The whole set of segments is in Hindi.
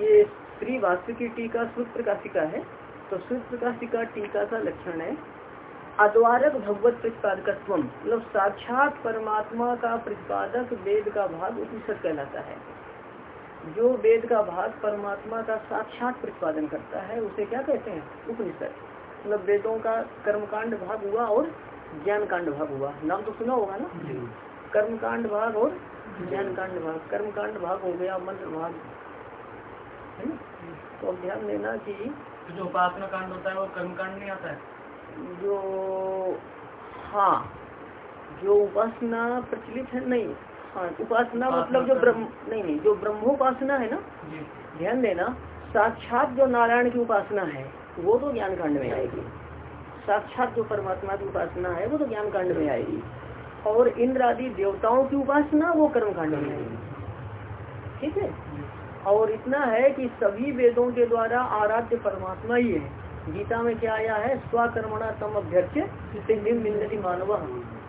ये श्री वास्तु की टीका सूत्र प्रकाशिका है तो सूत्र प्रकाशिका टीका का लक्षण है। अद्वारक भगवत प्रतिपादकत्व मतलब साक्षात परमात्मा का प्रतिपादक वेद का भाग उपनिषद कहलाता है। जो वेद का भाग परमात्मा का साक्षात प्रतिपादन करता है उसे क्या कहते हैं? उपनिषद। मतलब वेदों का कर्मकांड भाग हुआ और ज्ञान कांड भाग हुआ। नाम तो सुना होगा ना? कर्मकांड भाग और ज्ञान कांड भाग। कर्मकांड भाग हो गया मंत्र भाग। है ना? तो ध्यान देना की जो उपासना कांड होता है वो कर्म कांड नहीं आता है। जो हाँ जो उपासना प्रचलित है नहीं हाँ उपासना मतलब जो ब्रह्म नहीं नहीं जो ब्रह्मोपासना है ना ध्यान देना साक्षात जो नारायण की उपासना है वो तो ज्ञान कांड में आएगी। साक्षात जो परमात्मा की उपासना है वो तो ज्ञान कांड में आएगी। और इंद्र आदि देवताओं की उपासना वो कर्म कांड में आएगी। ठीक है? और इतना है कि सभी वेदों के द्वारा आराध्य परमात्मा ही है। गीता में क्या आया है? स्वकर्मणा तम अभ्यर्थ सिद्धि मिलती मानव।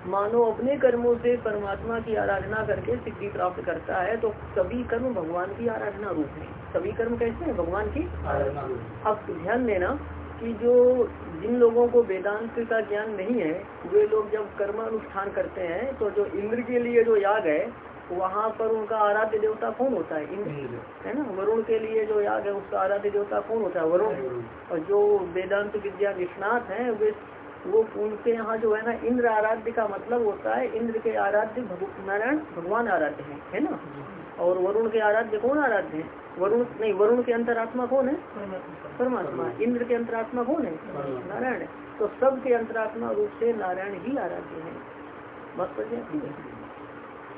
मानव अपने कर्मों से परमात्मा की आराधना करके सिद्धि प्राप्त करता है तो सभी कर्म भगवान की आराधना रूप है। सभी कर्म कैसे हैं? भगवान की आराधना अब ध्यान देना कि जो जिन लोगों को वेदांत का ज्ञान नहीं है, वे लोग जब कर्मानुष्ठान करते हैं तो जो इंद्र के लिए जो याग है वहाँ पर उनका आराध्य देवता कौन होता है? इंद्र है ना? वरुण के लिए जो याग है उसका आराध्य देवता कौन होता है? वरुण। और जो वेदांत विद्या निष्णात है वे वो उनके यहाँ जो है ना इंद्र आराध्य का मतलब होता है इंद्र के आराध्य नारायण भगवान आराध्य है है ना? और वरुण के आराध्य कौन आराध्य है? वरुण नहीं वरुण के अंतरात्मा कौन है? परमात्मा। इंद्र के अंतरात्मा कौन है? नारायण तो सबके अंतरात्मा रूप से नारायण ही आराध्य है। समझ है?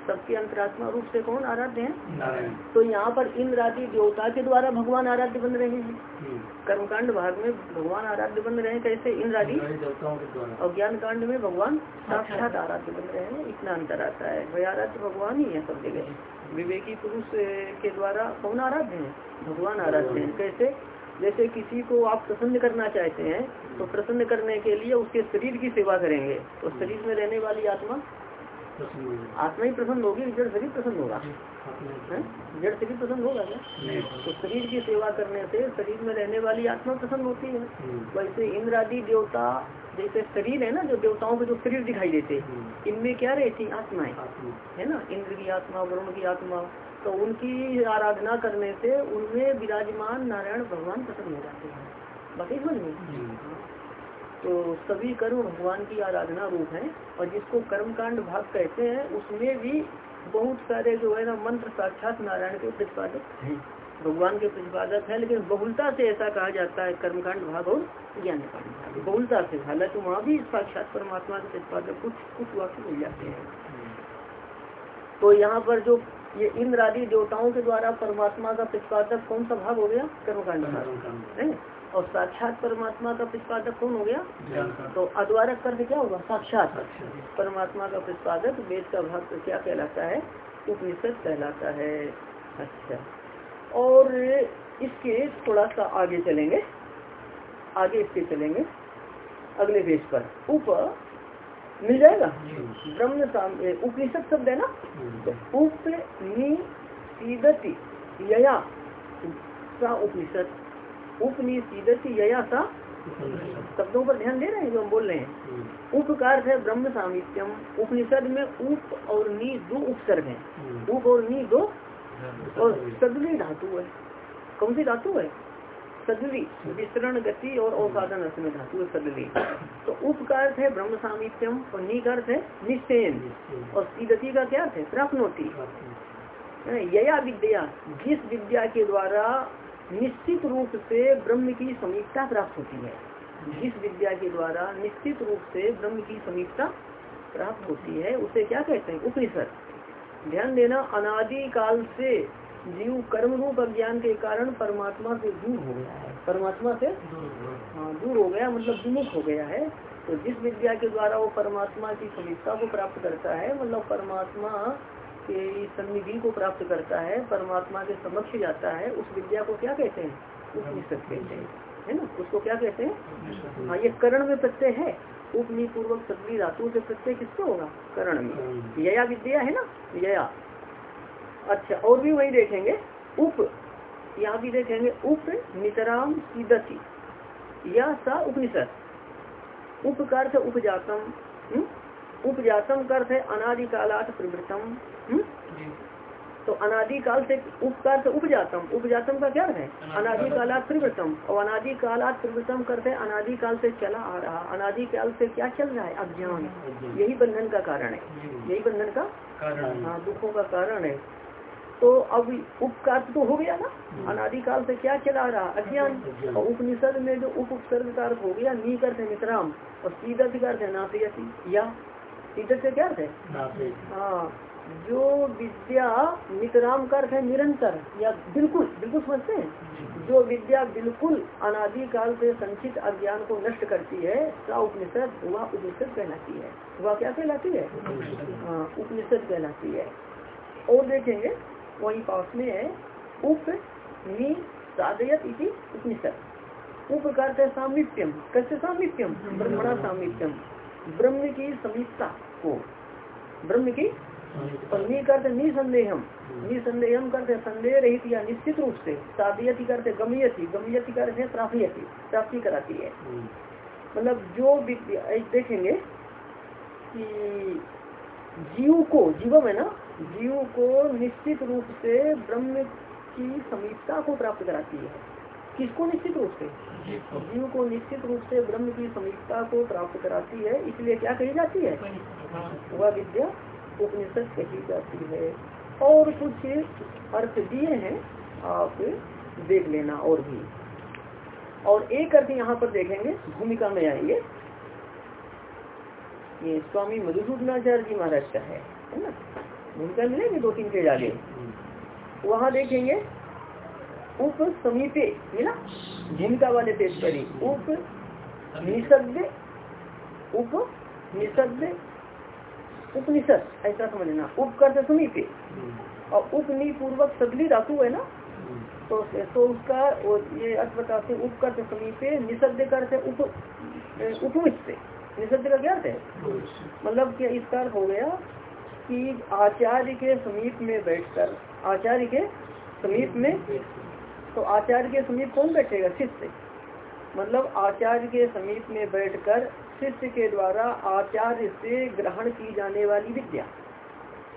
सबके अंतरात्मा रूप से कौन आराध्य है? तो यहाँ पर इंद्र आदि देवता के द्वारा भगवान आराध्य बन रहे हैं। कर्मकांड भाग में भगवान आराध्य बन रहे हैं कैसे? इंद्र आदि और ज्ञान कांड में भगवान साक्षात आराध्य बन रहे हैं। इतना अंतर आता है। भाई आराध्य भगवान ही है सब जगह। विवेकी पुरुष के द्वारा कौन आराध्य है? भगवान आराध्य है। कैसे? जैसे किसी को आप प्रसन्न करना चाहते हैं तो प्रसन्न करने के लिए उसके शरीर की सेवा करेंगे। तो शरीर में रहने वाली आत्मा आत्मा ही प्रसन्न होगी जड़ शरीर प्रसन्न होगा? जड़ शरीर प्रसन्न होगा क्या तो शरीर की सेवा करने से शरीर में रहने वाली आत्मा प्रसन्न होती है। वैसे इंद्र आदि देवता जैसे शरीर है ना जो देवताओं के जो शरीर दिखाई देते हैं, इनमें क्या रहती आत्माएँ। है ना? इंद्र की आत्मा वरुण की आत्मा। तो उनकी आराधना करने से उनमें विराजमान नारायण भगवान प्रसन्न हो जाते हैं। बाकी समझ में तो सभी कर्म भगवान की आराधना रूप है और जिसको कर्मकांड भाग कहते हैं उसमें भी बहुत सारे जो है ना मंत्र साक्षात नारायण के प्रतिपादक हैं। भगवान के प्रतिपादक है लेकिन बहुलता से ऐसा कहा जाता है कर्मकांड भाग और ज्ञान कांड बहुलता से हालाँकि वहाँ भी साक्षात परमात्मा के प्रतिपादक कुछ कुछ वाक्य मिल जाते हैं। तो यहाँ पर जो ये इंद्र आदि देवताओं के द्वारा परमात्मा का प्रतिपादक कौन सा भाग हो गया? कर्मकांड भाग। है? और साक्षात परमात्मा का प्रतिपादक कौन हो गया? तो अद्वारक कर्म क्या होगा? साक्षात। परमात्मा का प्रतिपादक वेद का भाग तो क्या कहलाता है? उपनिषद कहलाता है। अच्छा। और इसके थोड़ा सा आगे चलेंगे। आगे इसके चलेंगे। अगले पेज पर। उप मिल जाएगा? ब्रह्म साम उपनिषद शब्द है ना? तो उप निषीदति यया सा उपनिषद उपनिषीदति यया सा शब्दों पर ध्यान दे रहे हैं जो हम बोल रहे हैं। उप का अर्थ है ब्रह्म सामित्यम। उपनिषद में उप और नी दो उपसर्ग है। उप और नी दो और सदवी। धातु है। कौन सी धातु है? सदवी विस्तरण गति और औपादन अर्थ में धातु है सदवी। तो उप का अर्थ है ब्रह्म सामित्यम और नी का अर्थ है निश्चयन। और सीदती का क्या अर्थ है? प्राप्नोति है यया विद्या जिस विद्या के द्वारा निश्चित रूप से ब्रह्म की समीपता प्राप्त होती है। जिस विद्या के द्वारा निश्चित रूप से ब्रह्म की समीपता प्राप्त होती है, उसे क्या कहते हैं? उपनिषद। ध्यान देना, अनादि काल से जीव कर्म रूप अज्ञान के कारण परमात्मा से दूर हो गया है। परमात्मा से हाँ दूर हो गया मतलब विमुख हो गया है। तो जिस विद्या के द्वारा वो परमात्मा की समीपता को प्राप्त करता है मतलब परमात्मा के सन्निधि को प्राप्त करता है, परमात्मा के समक्ष जाता है, उस विद्या को क्या कहते हैं? उपनिषद कहते हैं। है ना? उसको क्या कहते हैं? हाँ ये करण में प्रत्यय है। उपनी पूर्वक सदवी धातु से प्रत्यय किसको होगा? करण में। यया विद्या है ना? यया। अच्छा और भी वही देखेंगे। उप। यहाँ भी देखेंगे, उप नितराम सीदती। या सा उपनिषद। उप का अर्थ उपजातम। हम्म? उपजातम का अर्थ है अनादिकालात प्रवृतम? तो अनादिकाल से उपकार से उपजातम। उपजातम का क्या है? अनादिकालात प्रवृतम और अनादिकालात प्रवृतम करते अनादिकाल से चला आ रहा। अनादिकाल से क्या चल रहा है? अज्ञान। यही बंधन का कारण है। यही बंधन का हाँ। दुखों का कारण है। तो अब उपकार तो हो गया ना? अनादिकाल से क्या चला रहा? अज्ञान। और उपनिषद में जो उप उपसर्ग का अर्थ हो गया नी करते मित्राम और सीधा का अर्थ है या? सीधा से क्या अर्थ है हाँ। जो विद्या नितराम का अर्थ है निरंतर, या बिल्कुल बिल्कुल समझते हैं? जो विद्या बिल्कुल अनादिकाल से संचित अज्ञान को नष्ट करती है सा उपनिषद वह उपनिषद कहलाती है। वह क्या कहलाती है? हाँ उपनिषद कहलाती है। और देखेंगे, वही पास में है, उप नि साधयत इति उपनिषद। उप का अर्थ है सामिप्यम। कैसे सामिप्यम? ब्रह्मणा सामिप्यम। ब्रह्म की समीपता को। ब्रह्म की और नी करते निसंदेहम। निसंदेहम करते संदेह रहित या निश्चित रूप से साधयति करते गमयति। गमयति करते प्राप्ति प्राप्ति कराती है। मतलब जो देखेंगे कि जीव को जीवम है ना जीव को निश्चित रूप से ब्रह्म की समीपता को प्राप्त कराती है। किसको निश्चित रूप से? जीव को। निश्चित रूप से ब्रह्म की समीपता को प्राप्त कराती है इसलिए क्या कही जाती है? वह विद्या उपनिषद कही जाती है। और कुछ अर्थ दिए हैं, आप देख लेना और भी। और एक अर्थ यहाँ पर देखेंगे, भूमिका में आएँगे ये स्वामी मधुसूदनाचार्य जी महाराज का है ना? भूमिका मिलेंगे दो तीन पेज आगे? वहाँ देखेंगे, उप समीपे, मिला? भूमिका वाले पेज पर ही। उप निषद उप निषद उपनिषद ऐसा समझना। उप करते समीपे और उपनी पूर्वक सदली धातु है ना? तो तो उसका ये अर्थ बताते उप करते समीपे निषद करते उप उपमित से निषद का क्या अर्थ है? मतलब क्या इसका अर्थ हो गया कि आचार्य के समीप में बैठकर आचार्य के समीप में तो आचार्य के समीप कौन बैठेगा? शिष्य। मतलब आचार्य के समीप में बैठकर शिष्य के द्वारा आचार्य से ग्रहण की जाने वाली विद्या।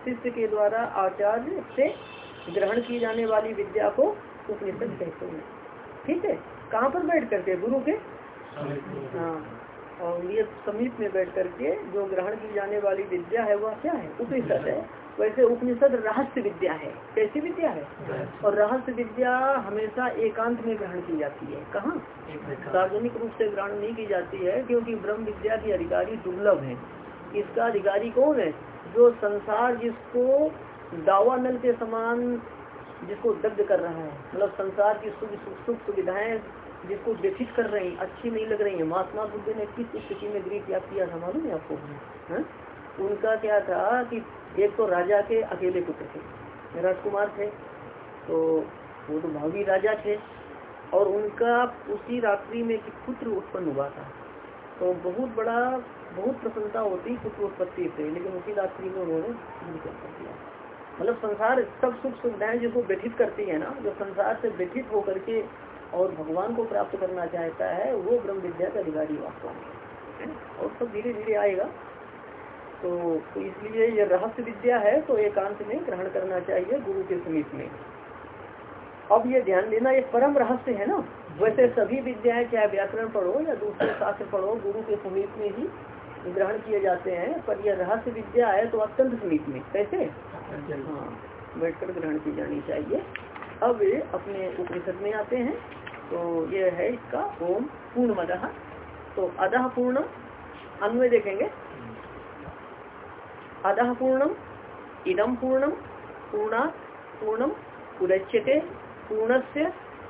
शिष्य के द्वारा आचार्य से ग्रहण की जाने वाली विद्या को उपनिषद कहते हैं। ठीक है? कहाँ पर बैठ करके? गुरु के? हाँ। और ये समीप में बैठ करके जो ग्रहण की जाने वाली विद्या है, वह क्या है? उपनिषद है। वैसे उपनिषद रहस्य विद्या है। कैसी विद्या है? और रहस्य विद्या हमेशा एकांत में ग्रहण की जाती है। कहाँ? सार्वजनिक रूप से ग्रहण नहीं की जाती है क्योंकि ब्रह्म विद्या की अधिकारी दुर्लभ है। इसका अधिकारी कौन है? जो संसार जिसको दावा नल के समान जिसको दग्ध कर रहा है मतलब संसार की सुख सुख सुविधाएँ जिसको व्यथित कर रही है अच्छी नहीं लग रही है। महात्मा बुद्ध ने किस स्थिति में गृह त्याग किया था? मालूम है आपको? उनका क्या था कि एक तो राजा के अकेले पुत्र थे राजकुमार थे तो वो तो भावी राजा थे, और उनका उसी रात्रि में एक पुत्र उत्पन्न हुआ था। तो बहुत बड़ा, बहुत प्रसन्नता होती पुत्र उत्पत्ति से, लेकिन उसी रात्रि में उन्होंने दिया मतलब संसार सब सुख सुविधाएँ जिसको व्यथित करती है ना, जो संसार से व्यथित होकर के और भगवान को प्राप्त करना चाहता है, वो ब्रह्म विद्या का अधिकारी वास्तव में और सब धीरे धीरे आएगा। तो, इसलिए ये रहस्य विद्या है तो एकांत में ग्रहण करना चाहिए गुरु के समीप में। अब ये ध्यान देना ये परम रहस्य है ना? वैसे सभी विद्याएँ चाहे व्याकरण पढ़ो या दूसरे शास्त्र पढ़ो गुरु के समीप में ही ग्रहण किए जाते हैं पर यह रहस्य विद्या है तो अत्यंत समीप में कैसे? हाँ बैठकर ग्रहण की जानी चाहिए। अब अपने उपनिषद में आते हैं तो ये है इसका ओम पूर्ण मद तो अदह पूर्ण अन्वय देखेंगे। अदह पूर्णम इदम पूर्णम पूर्णा पूर्णम उदच्यते पूर्णस्य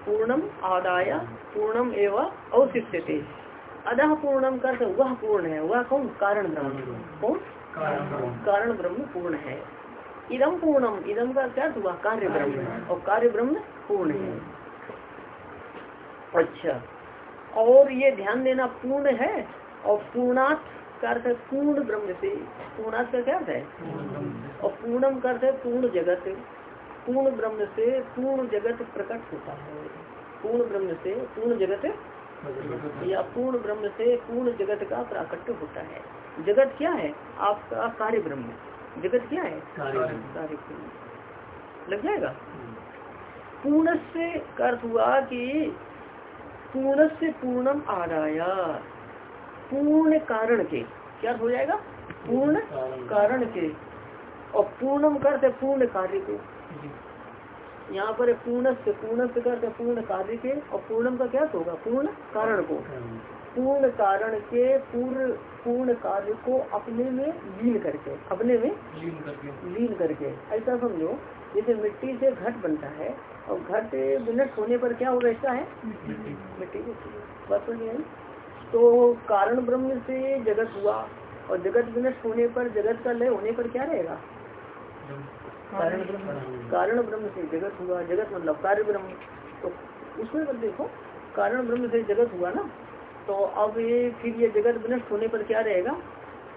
पूर्णम आदाय पूर्णम एवं अवशिष्यते। अदह पूर्णम कर वह पूर्ण है। वह कौन? कारण ब्रह्म। कौन? कारण ब्रह्म। पूर्ण है। इदम पूर्णम इदम का क्या? हुआ कार्य ब्रह्म। और कार्य ब्रह्म पूर्ण है। अच्छा। और ये ध्यान देना पूर्ण है और पूर्णार्थ का अर्थ है पूर्ण ब्रह्म से पूर्णार्थ का क्या अर्थ है? और पूर्णम का अर्थ है पूर्ण जगत पूर्ण ब्रह्म से पूर्ण जगत प्रकट होता है। पूर्ण ब्रह्म से पूर्ण जगत या पूर्ण ब्रह्म से पूर्ण जगत का प्राकट्य होता है। जगत क्या है? आपका कार्य ब्रह्म जगत क्या है? कार्य लग जाएगा? पूर्ण से अर्थ हुआ कि पूर्ण से पूर्णम आदाया। पूर्ण कारण के क्या हो जाएगा? पूर्ण कारण के। और पूर्णम करते पूर्ण कार्य को। यहाँ पर पूर्ण से पूर्ण से करते पूर्ण कार्य के और पूर्णम का क्या होगा? पूर्ण कारण को। पूर्ण कारण के पूर्ण पूर्ण कार्य को अपने में लीन करके अपने में लीन करके। लीन करके। ऐसा समझो जैसे मिट्टी से घट बनता है और घट विनष्ट होने पर क्या हो रहता है मिट्टी। समझ आई? तो कारण ब्रह्म से जगत हुआ और जगत विनष्ट होने पर जगत का लय होने पर क्या रहेगा? कारण ब्रह्म। कारण ब्रह्म से जगत हुआ जगत मतलब कार्य ब्रह्म। तो उसमें मत देखो कारण ब्रह्म से जगत हुआ ना तो अब ये फिर ये जगत विनष्ट होने पर क्या रहेगा?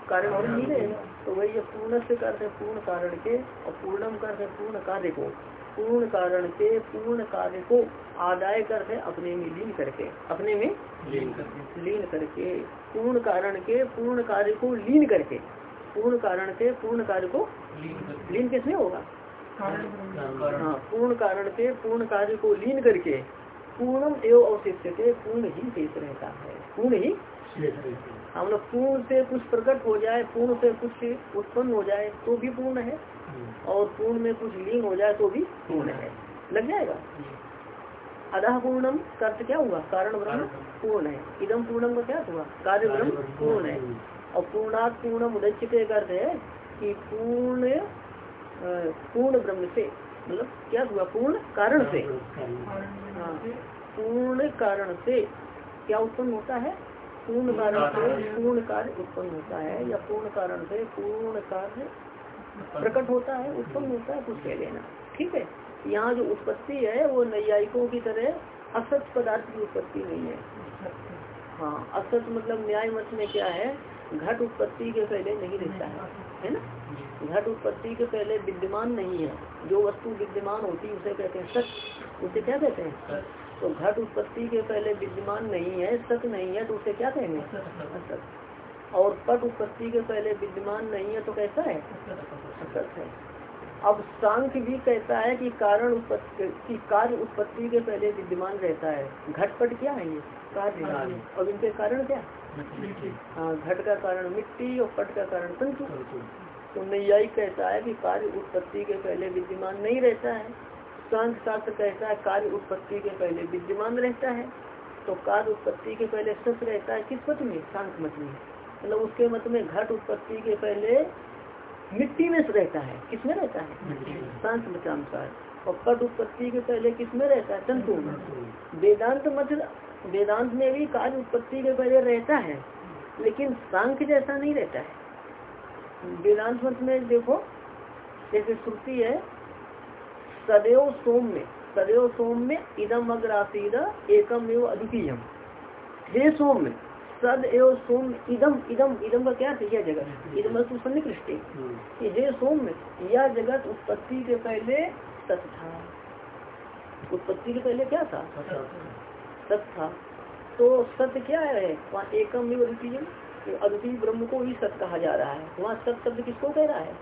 कारण और नहीं रहेगा। तो वही ये पूर्ण से करते पूर्ण कारण के और पूर्णम करते पूर्ण कार्य को पूर्ण कारण के पूर्ण कार्य को आदाय करते अपने में लीन करके अपने में लीन करके। लीन करके पूर्ण कारण के पूर्ण कार्य को लीन करके पूर्ण कारण के पूर्ण कार्य को लीन किसमें होगा? हाँ पूर्ण कारण के पूर्ण कार्य को लीन करके पूर्णम एवं अवशिष्ट के पूर्ण ही शेष रहता है। पूर्ण ही। हम लोग पूर्ण से कुछ प्रकट हो जाए पूर्ण से कुछ उत्पन्न हो जाए तो भी पूर्ण है। और पूर्ण में कुछ लीन हो जाए तो भी पूर्ण है। लग जाएगा? अतः पूर्णम का अर्थ क्या हुआ? कारण ब्रह्म पूर्ण है। इदम पूर्णम का क्या हुआ? कार्य ब्रह्म पूर्ण है। और पूर्णात् पूर्णम उदच्यते का अर्थ है कि पूर्ण पूर्ण ब्रह्म से मतलब क्या हुआ? पूर्ण कारण से। हाँ। पूर्ण कारण से क्या उत्पन्न होता है? पूर्ण कारण से। पूर्ण कार्य उत्पन्न होता है या पूर्ण कारण से पूर्ण कार्य प्रकट होता है उत्पन्न होता है कुछ कह लेना ठीक है? यहाँ जो उत्पत्ति है वो नैयायिकों की तरह असत पदार्थ की उत्पत्ति नहीं है। हाँ असत मतलब न्याय मत में क्या है? घट उत्पत्ति के पहले नहीं रहता है। है ना? घट उत्पत्ति के पहले विद्यमान नहीं है। जो वस्तु विद्यमान होती है उसे कहते हैं सत। उसे क्या कहते हैं? तो घट उत्पत्ति के पहले विद्यमान नहीं है सत नहीं है तो उसे क्या कहेंगे? असत। और पट उत्पत्ति के पहले विद्यमान नहीं है तो कैसा है? असत है। अब सांख्य भी कहता है कि कारण उत्पत्ति की कार्य उत्पत्ति के पहले विद्यमान रहता है। घटपट क्या है ये? कार्य। और इनके कारण क्या? हाँ घट का कारण मिट्टी और पट का कारण तंतु। तो नैयायिक कहता है कि कार्य उत्पत्ति के पहले विद्यमान नहीं रहता है। सांख्य शास्त्र कहता है कार्य उत्पत्ति के पहले विद्यमान रहता है। तो कार्य उत्पत्ति के पहले सच रहता है किस मत में? सांख्य मत में। मतलब उसके मत में घट उत्पत्ति के पहले मिट्टी में रहता है। किसमें रहता है? मत के अनुसार। और पट उत्पत्ति के पहले किसमें रहता है? तंतु में। वेदांत मत वेदांत में भी कार्य उत्पत्ति के पहले रहता है लेकिन सांख्य जैसा नहीं रहता है। वेदांत मत में देखो जैसे श्रुति है सदैव सोम में सदैव सोम में इदम अग्रासीद एकम एवं अद्वितीयम। हे सोम सद एवं सोम इदम इदम इदम का क्या यह जगत। इदम तो सन्निकृष्टि। हे सोम यह जगत उत्पत्ति के पहले सत था। उत्पत्ति के पहले क्या था? सत था। तो सत्य क्या है? वहाँ एकम एवं अद्वितीयम तो अद्वितीय ब्रह्म को ही सत कहा जा रहा है। वहाँ सत शब्द किसको कह रहा है?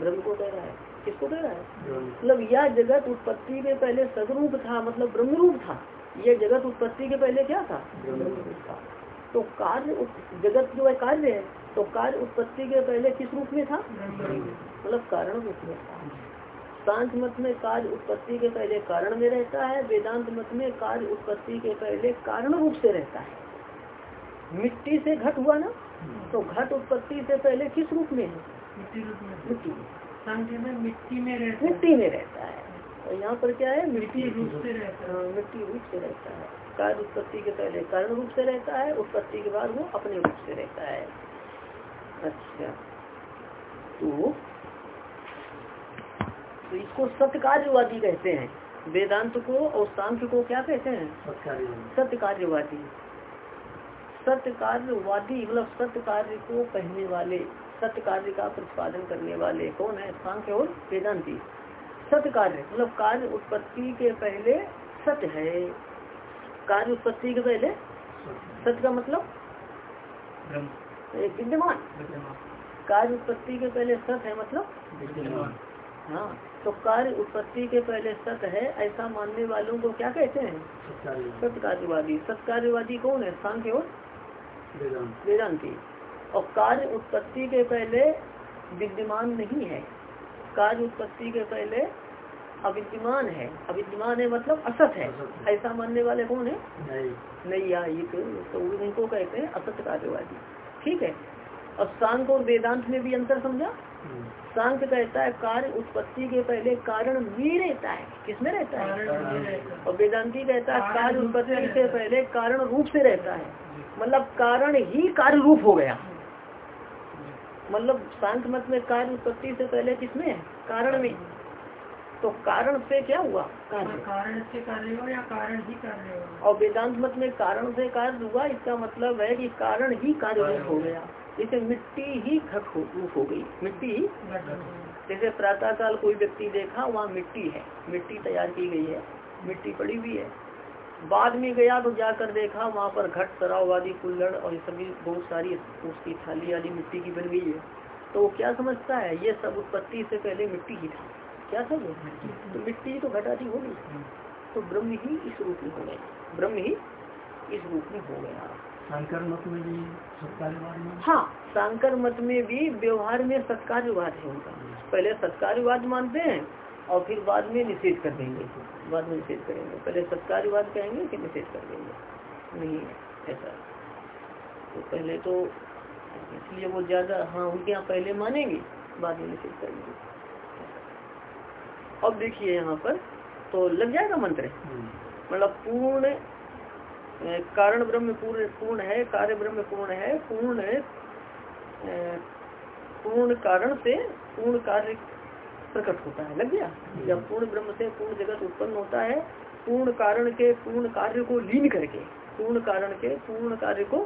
ब्रह्म को। कह रहा है। किसको कह रहा है? मतलब यह जगत उत्पत्ति के पहले सदरूप था मतलब ब्रह्म रूप था। यह जगत उत्पत्ति के पहले क्या था? ब्रह्म रूप था। तो कार्य जगत जो है कार्य है तो कार्य उत्पत्ति के पहले किस रूप में था? मतलब कारण रूप में था। शांत मत में कार्य उत्पत्ति के पहले कारण में रहता है वेदांत मत में कार्य उत्पत्ति के पहले कारण रूप से रहता है। मिट्टी से घट हुआ ना तो घट उत्पत्ति से पहले किस रूप में है? मिट्टी में। मिट्टी। में मिट्टी में मिट्टी में रहता है। और यहाँ पर क्या है? मिट्टी रूप से रहता हाँ, मिट्टी रूप से रहता है। कार्य उत्पत्ति के पहले कारण रूप से रहता है उत्पत्ति के बाद वो अपने रूप से रहता है। अच्छा। तो तो इसको सत्यकार्यवादी कहते हैं। वेदांत को और सांख्य को क्या कहते हैं? सत्य कार्यवादी सत्य कार्यवादी मतलब सत्य कार्य को कहने वाले सत्य कार्य का प्रतिपादन करने वाले कौन है? सांख्य और वेदांती। सत्य कार्य मतलब कार्य उत्पत्ति के पहले सत्य है। कार्य उत्पत्ति के पहले? सत्य का मतलब? विद्यमान। कार्य उत्पत्ति के पहले सत है मतलब? हाँ तो कार्य उत्पत्ति के पहले सत्य है ऐसा मानने वालों को क्या कहते हैं? सत्कार्यवादी सत्कार्यवादी कौन है? सांख्य और वेदांति। और कार्य उत्पत्ति के पहले विद्यमान नहीं है। कार्य उत्पत्ति के पहले अविद्यमान है। अविद्यमान है मतलब असत है। ऐसा मानने वाले कौन है? नहीं। आयिक तो उनको कहते हैं असत कार्यवादी। ठीक है? और सांख और वेदांत में भी अंतर समझा? सांख कहता है कार्य उत्पत्ति के पहले कारण भी रहता है। किसमें रहता है? और वेदांति कहता है कार्य उत्पत्ति से पहले कारण रूप से रहता है। मतलब कारण ही कार्य रूप हो गया। मतलब सांख मत में कार्य उत्पत्ति से पहले किसमें कारण में। तो कारण से क्या हुआ? कारण से। कार्य हो या कारण ही कार्य हो? और वेदांत मत में कारण से कार्य हुआ इसका मतलब है कि कारण ही कार्य हो गया। जैसे मिट्टी ही घट हो रूप हो गई। मिट्टी ही जैसे प्रातः काल कोई व्यक्ति देखा वहाँ मिट्टी है। मिट्टी तैयार की गई है। मिट्टी पड़ी हुई है। बाद में गया तो जाकर देखा वहाँ पर घट सराव आदि कुल्लड़ और ये सभी बहुत सारी उसकी थाली वाली मिट्टी की बन गई है। तो वो क्या समझता है? ये सब उत्पत्ति से पहले मिट्टी ही था। क्या था वो? तो मिट्टी तो घट आदि होगी। तो ब्रह्म ही इस रूप में हो गए ब्रह्म ही इस रूप में हो गया। शंकर मत में भी सत्कार्यवाद में? हाँ शांकर मत में भी व्यवहार में सत्कार्यवाद है उनका। पहले सत्कार्यवाद मानते हैं और फिर बाद में निषेध कर देंगे। बाद में निषेध करेंगे। पहले सत्कार्यवाद कहेंगे फिर निषेध कर देंगे। नहीं ऐसा। तो पहले तो इसलिए वो ज़्यादा हाँ उनके यहाँ पहले मानेंगे बाद में निषेध करेंगे। अब देखिए यहाँ पर तो लग जाएगा मंत्र? मतलब पूर्ण कारण ब्रह्म पूर्ण पूर्ण है कार्य ब्रह्म पूर्ण है पूर्ण पूर्ण कारण से पूर्ण कार्य प्रकट होता है। लग गया? जब पूर्ण ब्रह्म से पूर्ण जगत उत्पन्न होता है पूर्ण कारण के पूर्ण कार्य को लीन करके पूर्ण कारण के पूर्ण कार्य को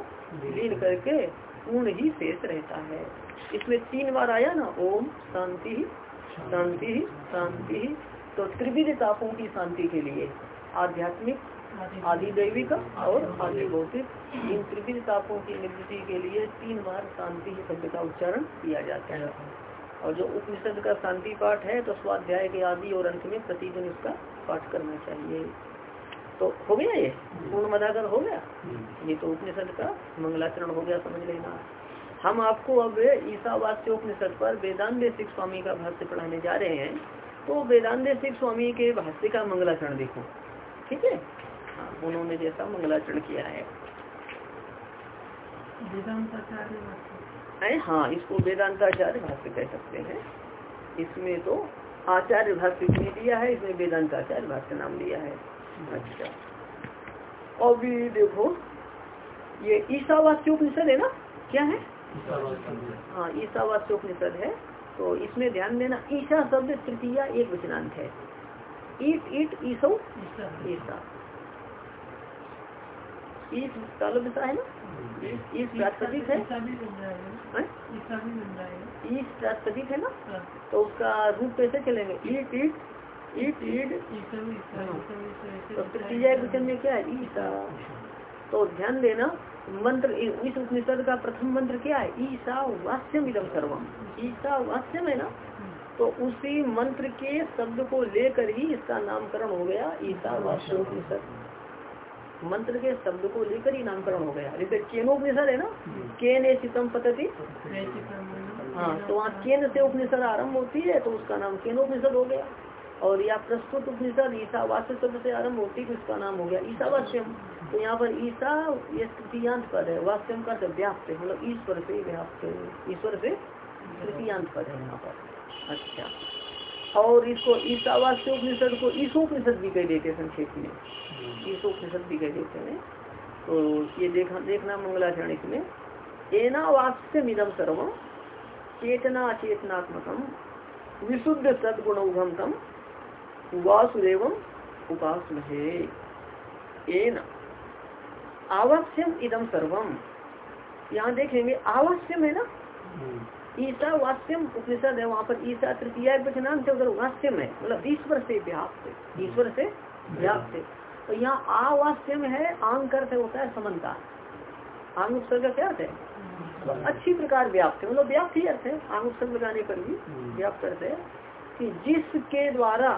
लीन करके पूर्ण ही शेष रहता है। इसमें तीन बार आया ना ओम शांति शांति शांति तो त्रिविध तापों की शांति के लिए आध्यात्मिक आदि दैविक और आदि भौतिक इन त्रिविध तापों की निवृत्ति के लिए तीन बार शांति शब्द का उच्चारण किया जाता है। और जो उपनिषद का शांति पाठ है तो स्वाध्याय के आदि और अंत में प्रतिदिन उसका पाठ करना चाहिए। तो हो गया ये? पूर्ण मदागर हो गया? ये तो उपनिषद का मंगलाचरण हो गया समझ लेना। हम आपको अब ईसावास्य उपनिषद पर वेदांत सिख स्वामी का भाष्य पढ़ाने जा रहे हैं। तो वेदांत सिख स्वामी के भाष्य का मंगलाचरण देखो। ठीक है? हाँ, उन्होंने जैसा मंगलाचरण किया है। है? हाँ इसको वेदांताचार्य भाष्य कह सकते हैं। इसमें तो आचार्य भाष्य नहीं दिया है इसमें वेदांताचार्य भाष्य नाम दिया है। अच्छा। और भी देखो ये ईसावास्योपनिषद है ना? क्या है? हाँ ईसावास्योपनिषद है। तो इसमें ध्यान देना ईशा शब्द तृतीया एक वचनांत है। ईट ईट ईसो ईसा। ईस। तालो दिशा है ना? ईस प्रातिपदिक है? हैं? ईस प्रातिपदिक है ना? तो उसका रूप कैसे चलेंगे? ईट ईट ईट ईट। तो तृतीया एक वचन में क्या है? ईसा। तो ध्यान देना, मंत्र इस उपनिषद का प्रथम मंत्र क्या है? ईसा वास्यम इदम सर्वम। ईसा वास्यम है ना? तो उसी मंत्र के शब्द को लेकर ही इसका नामकरण हो गया ईसा वास्य उपनिषद। मंत्र के शब्द को लेकर ही नामकरण हो गया। जैसे केनोपनिषद है ना? केन ए चितम पतति। हाँ तो वहाँ केन से उपनिषद आरंभ होती है तो उसका नाम केनोपनिषद हो गया। और या प्रस्तुत उपनिषद ईसावास्य शब्द से आरंभ होती है तो उसका नाम हो गया ईसावास्यम तो यहाँ पर ईसा ये तृतीयांत पद है। वास्तव का व्याप्त है। मतलब ईश्वर से व्याप्त है। ईश्वर से तृतीयांत पद है यहाँ पर। अच्छा। और इसको ईसावास्य उपनिषद को ईसोपनिषद भी कह देते हैं संक्षेप में। ईसोपनिषद भी कह देते हैं। तो ये देखा देखना मंगलाचरण इसमें। एनावास्यम इदम सर्व चेतना चेतनात्मकम विशुद्ध सदगुण उभम वासुदेव उपासमहे। एन। आवश्यम इदम सर्वम यहाँ देखेंगे आवश्यम है ना? ईसा वास्यम उपनिषद है वहाँ पर ईसा तृतीय वचनांत से उधर वास्यम है। मतलब ईश्वर से व्याप्त ईश्वर से व्याप्त तो यहाँ आवास्यम है आंग अर्थ होता है समन्ता आंग उपसर्ग क्या अर्थ है? तो अच्छी प्रकार व्याप्त है। मतलब व्याप्त ही अर्थ है। आंग उपसर्ग लगाने पर भी व्याप्त अर्थ है कि जिसके द्वारा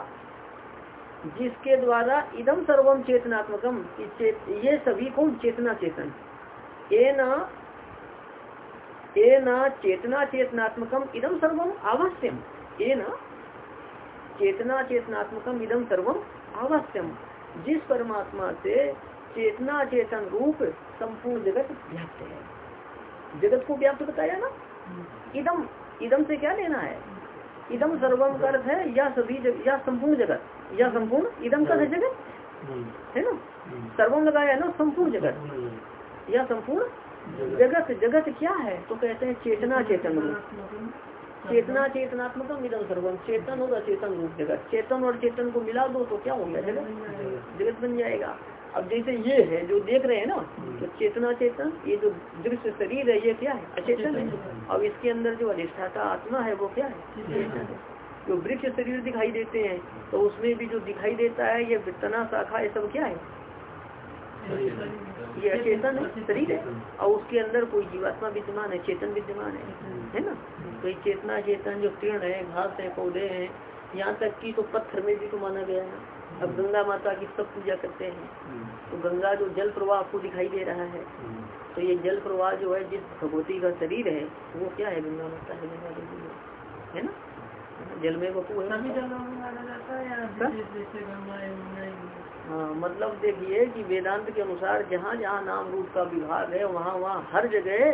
जिसके द्वारा इदम सर्वम चेतनात्मकम चेत, ये सभी कौन चेतना चेतन। ए न ए न चेतना चेतनात्मकम इदम सर्वम आवश्यम ए न चेतना चेतनात्मकम इदम सर्वम आवश्यम जिस परमात्मा से चेतना चेतन रूप संपूर्ण जगत व्याप्त है। जगत को व्याप्त बताया ना? इदम इदम से क्या लेना है? इदम सर्वम का अर्थ है या सभी या संपूर्ण जगत। या संपूर्ण? इदम का जगत है ना? सर्वम लगाया है ना संपूर्ण जगत या संपूर्ण? जगत जगत क्या है? तो कहते हैं चेतना चेतन रूप। चेतना चेतनात्मक इधम सर्वम। चेतन और अचेतन रूप जगत। चेतन और चेतन को मिला दो तो क्या हो गया जगत। जगत बन जाएगा। अब जैसे ये है जो देख रहे हैं ना तो चेतना चेतन ये जो दृश्य शरीर है ये क्या है? अचेतन है। अब इसके अंदर जो अधिष्ठाता आत्मा है वो क्या है। जो वृक्ष शरीर दिखाई देते हैं तो उसमें भी जो दिखाई देता है, ये तना शाखा, ये सब क्या है? ये अचेतन शरीर है, और उसके अंदर कोई जीवात्मा विद्यमान है, चेतन विद्यमान है है ना? तो ये चेतना, चेतन जो तीर्ण है, घास है, पौधे हैं, यहाँ तक कि तो पत्थर में भी तो माना गया है। अब गंगा माता की सब पूजा करते हैं तो गंगा जो जल प्रवाह आपको दिखाई दे रहा है तो ये जल प्रवाह जो है, जिस भगवती का शरीर है, वो क्या है? गंगा माता है, गंगा देवी है ना? जल में बपू है? हाँ मतलब देखिए कि वेदांत के अनुसार जहाँ जहाँ नाम रूप का विभाग है वहाँ वहाँ हर जगह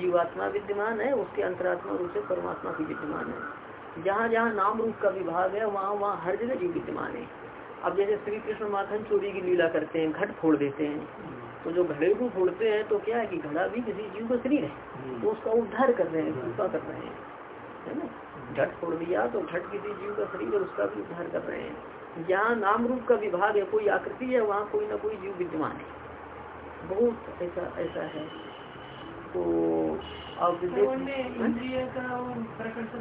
जीवात्मा विद्यमान है उसके अंतरात्मा रूप से परमात्मा भी विद्यमान है। जहाँ जहाँ नाम रूप का विभाग है वहाँ वहाँ हर जगह जीव विद्यमान है। अब जैसे श्री कृष्ण माखन चोरी की लीला करते हैं घट फोड़ देते हैं तो जो घड़े को फोड़ते हैं तो क्या है कि घड़ा भी किसी जीव का शरीर है तो उसका उद्धार कर रहे हैं कृपा कर रहे हैं है ना? घट छोड़ दिया तो घट किसी जीव का शरीर है उसका भी उद्धार कर रहे हैं। जहाँ नाम रूप का विभाग है कोई आकृति है वहाँ कोई ना कोई जीव विद्यमान है। बहुत ऐसा ऐसा है। तो अब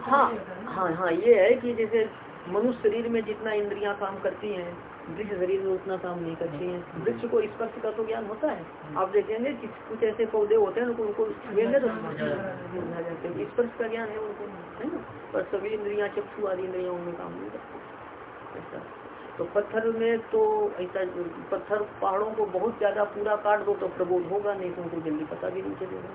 हाँ? हाँ हाँ ये है कि जैसे मनुष्य शरीर में जितना इंद्रियाँ काम करती हैं वृक्ष शरीर में उतना काम नहीं करती हैं। वृक्ष को स्पर्श का तो ज्ञान होता है। आप देखेंगे कि कुछ ऐसे पौधे होते हैं उनको उनको छुएँगे तो स्पर्श का ज्ञान है उनको है ना? पर सभी इंद्रियाँ चक्षु आदि इंद्रिया में काम नहीं करती। ऐसा। तो पत्थर में तो ऐसा पत्थर पहाड़ों को बहुत ज़्यादा पूरा काट दो तो प्रबोध होगा नहीं तो उनको जल्दी पता भी नहीं चलेगा।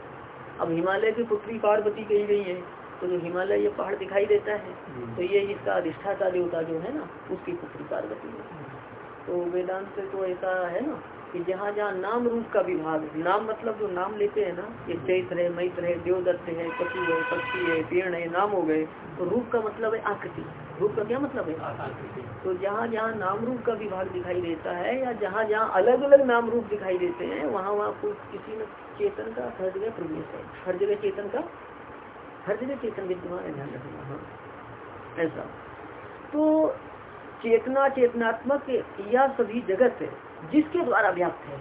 अब हिमालय की पुत्री पार्वती कही गई है तो जो हिमालय ये पहाड़ दिखाई देता है तो ये इसका अधिष्ठाता देवता जो है ना उसकी पुत्री पार्वती है। तो वेदांत से तो ऐसा है ना कि जहाँ जहाँ नाम रूप का विभाग नाम मतलब जो नाम लेते हैं ना ये चैत्र है मैत्र है देवदत्त है पशु है पक्षी है पेड़ है नाम हो गए तो रूप का मतलब है आकृति। रूप का क्या मतलब है? तो जहाँ जहाँ नाम रूप का विभाग दिखाई देता है या जहाँ जहाँ अलग अलग नाम रूप दिखाई देते हैं वहाँ वहाँ कोई किसी न चेतन का हर जगह प्रवेश है। हर जगह चेतन का हर जगह चेतन विद्यमान है ध्यान रखना हाँ। ऐसा। तो चेतना चेतनात्मक या सभी जगत जिसके द्वारा व्याप्त है।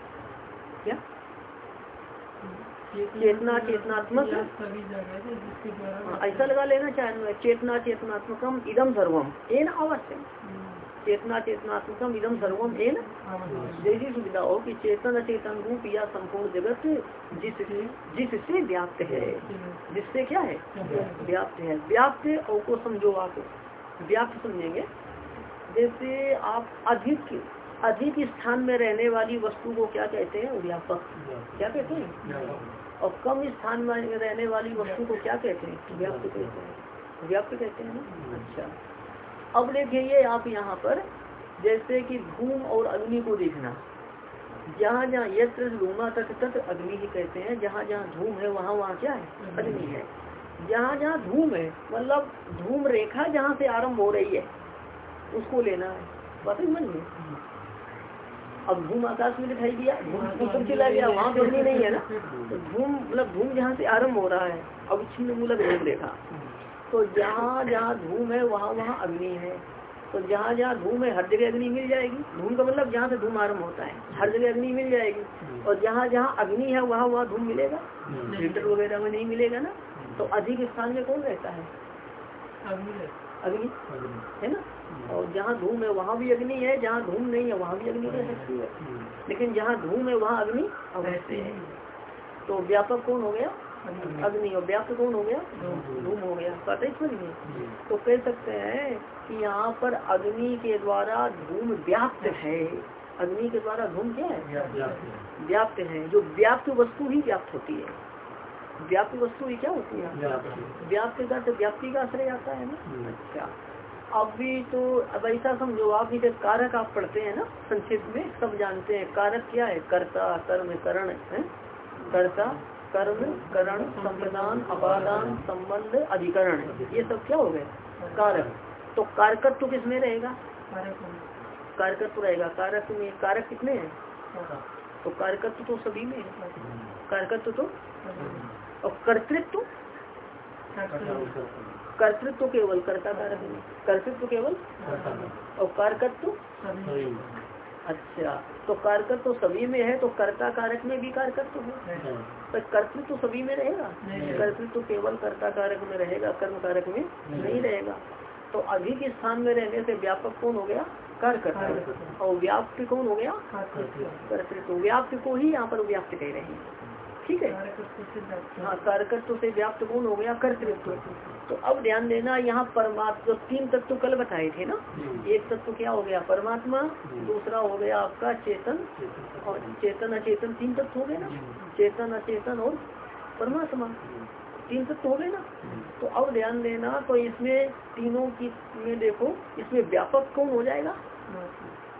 क्या? चेतना चेतनात्मक हाँ, ऐसा लगा लेना चाहे चेतना चेतनात्मकम इदम सर्वम। एन अवश्य चेतना चेतनात्मकम इदम सर्वम। एन जैसी सुविधा हो कि चेतन चेतन रूप या संपूर्ण जगत जिस जिससे व्याप्त है। जिससे क्या है? व्याप्त है। व्याप्त और को समझो आप। व्याप्त समझेंगे। जैसे आप अधिक अधिक स्थान में रहने वाली वस्तु को क्या कहते हैं? व्यापक। क्या कहते हैं? और कम स्थान में रहने वाली वस्तु को क्या कहते हैं? व्याप्त कहते हैं। व्याप्त कहते हैं अच्छा। अब देखिए आप यहाँ पर, जैसे कि धूम और अग्नि को देखना। जहाँ जहाँ यत्र धूमा तक तक अग्नि ही कहते हैं, जहाँ जहाँ धूम है, वहाँ वहाँ क्या है? अग्नि है। जहाँ जहाँ धूम है मतलब धूम रेखा जहाँ से आरंभ हो रही है, उसको लेना है। बात समझ में? अब धूम आकाश में दिखाई दिया धूम ऊपर चला गया वहाँ पे अग्नि नहीं है ना? तो धूम मतलब धूम जहाँ से आरंभ हो रहा है अब छिन्न मूलक धूम देखा तो जहाँ जहाँ धूम है वहाँ वहाँ अग्नि है। तो जहाँ जहाँ धूम है हर जगह अग्नि मिल जाएगी। धूम का मतलब जहाँ से धूम आरंभ होता है हर जगह अग्नि मिल जाएगी। और जहाँ जहाँ अग्नि है वहाँ वहाँ धूम मिलेगा। हीटर वगैरह में नहीं मिलेगा ना? तो अधिक स्थान में कौन रहता है। अग्नि है ना? और जहाँ धूम है वहाँ भी अग्नि है जहाँ धूम नहीं है वहाँ भी अग्नि रह सकती है। लेकिन जहाँ धूम है वहाँ अग्नि अवश्य है। तो व्यापक कौन हो गया? अग्नि। और व्याप्त कौन हो गया? धूम। हो गया। पता ही समझ तो कह सकते हैं कि यहाँ पर अग्नि के द्वारा धूम व्याप्त है। अग्नि के द्वारा धूम क्या है? व्याप्त है। जो व्याप्त वस्तु ही व्याप्त होती है। व्याप्त वस्तु ही क्या होती है? व्याप्त। का तो व्याप्ति का आश्रय आता है ना? अच्छा। अभी तो अब ऐसा समझो आप ही जब कारक आप पढ़ते हैं ना संक्षिप्त में सब जानते हैं कारक क्या है? कर्ता कर्म करण है? कर्ता कर्म करण संप्रदान अपादान संबंध अधिकरण ये सब क्या हो गए? कारक। तो कारकत्व तो किसमें रहेगा? कारकत्व रहेगा। कारक में कारक कितने हैं? तो कारकत्व तो सभी में है। कारकत्व तो और कर्तृत्व? कर्तृत्व केवल कर्ता कारक में कर्तृत्व केवल? और कारकत्व? अच्छा तो कारकत्व तो सभी में है तो कर्ता कारक में भी कारकत्व है। तो कर्तृत्व तो सभी में रहेगा? कर्तृत्व केवल कर्ता कारक में रहेगा कर्म कारक में नहीं। रहेगा। तो अधिक स्थान में रहने से व्यापक कौन हो गया? कार्यकर्ता और व्याप्त कौन हो गया? कर्तृत्व। व्याप्त को ही यहाँ पर व्याप्त कह रहे हैं। ठीक है? हाँ। कारकत्व से व्याप्त कौन हो गया कर्तृत्व। तो अब ध्यान देना यहाँ परमात्मा तीन तत्व कल बताए थे ना? एक तत्व क्या हो गया? परमात्मा दूसरा हो गया आपका चेतन। और चेतन अचेतन तीन तत्व हो गए ना? चेतन अचेतन और परमात्मा। तीन तत्व हो गए ना? तो अब ध्यान देना तो इसमें तीनों की में देखो इसमें व्यापक कौन हो जाएगा?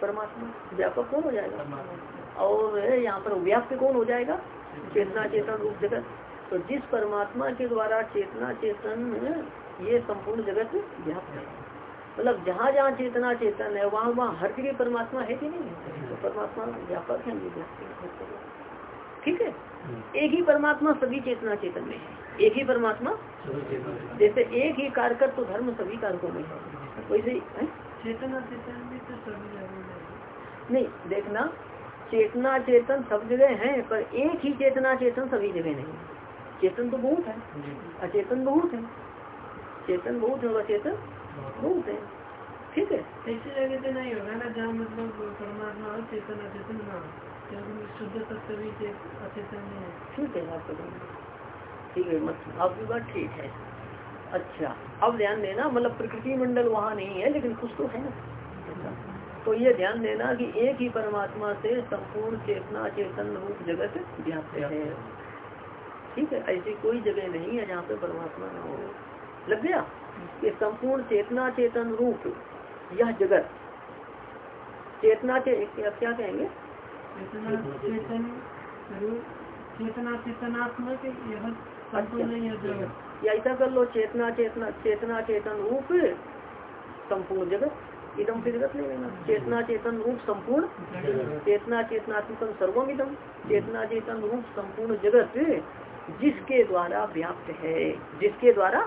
परमात्मा। व्यापक कौन हो जाएगा? और यहाँ पर व्याप्त कौन हो जाएगा? चेतना चेतन रूप जगत। तो जिस परमात्मा के द्वारा चेतना चेतन ये संपूर्ण जगत व्याप्त है। मतलब जहाँ जहाँ चेतना चेतन है वहाँ वहाँ हर जगह परमात्मा है कि नहीं? है तो परमात्मा व्यापक है ठीक है? एक ही परमात्मा सभी चेतना चेतन में है। एक ही परमात्मा? जैसे एक ही कारकर तो धर्म सभी कारकों में है। वैसे चेतना चेतन भी तो सभी नहीं देखना चेतना चेतन सब जगह है पर एक ही चेतना चेतन सभी जगह नहीं चेतन तो बहुत है। अचेतन बहुत है। चेतन बहुत है अचेतन बहुत है। ठीक है। ऐसी जगह तो नहीं होगा ना जहाँ मतलब परमात्मा और चेतन अचेतन ना शुद्ध तत्व भी अचेतन नहीं है। ठीक है आपका ठीक है मतलब आपकी बात ठीक है। अच्छा अब ध्यान देना मतलब प्रकृति मंडल वहाँ नहीं है लेकिन कुछ तो है। ना तो ये ध्यान देना कि एक ही परमात्मा से संपूर्ण चेतना चेतन रूप जगत व्याप्त है। ठीक है? ऐसी कोई जगह नहीं है जहाँ पे परमात्मा ना हो। लग गया? ये संपूर्ण चेतना चेतन रूप यह जगत। चेतना चे क्या कहेंगे? चेतन चेतना चेतनात्मक यह अच्छा। या ऐसा कर लो चेतना चेतना चेतना चेतन रूप संपूर्ण जगत। इदम से जगत नहीं लेना चेतना चेतन रूप संपूर्ण चेतना चेतनात्मक सर्वम इदम चेतना चेतन रूप संपूर्ण जगत जिसके द्वारा व्याप्त है, जिसके द्वारा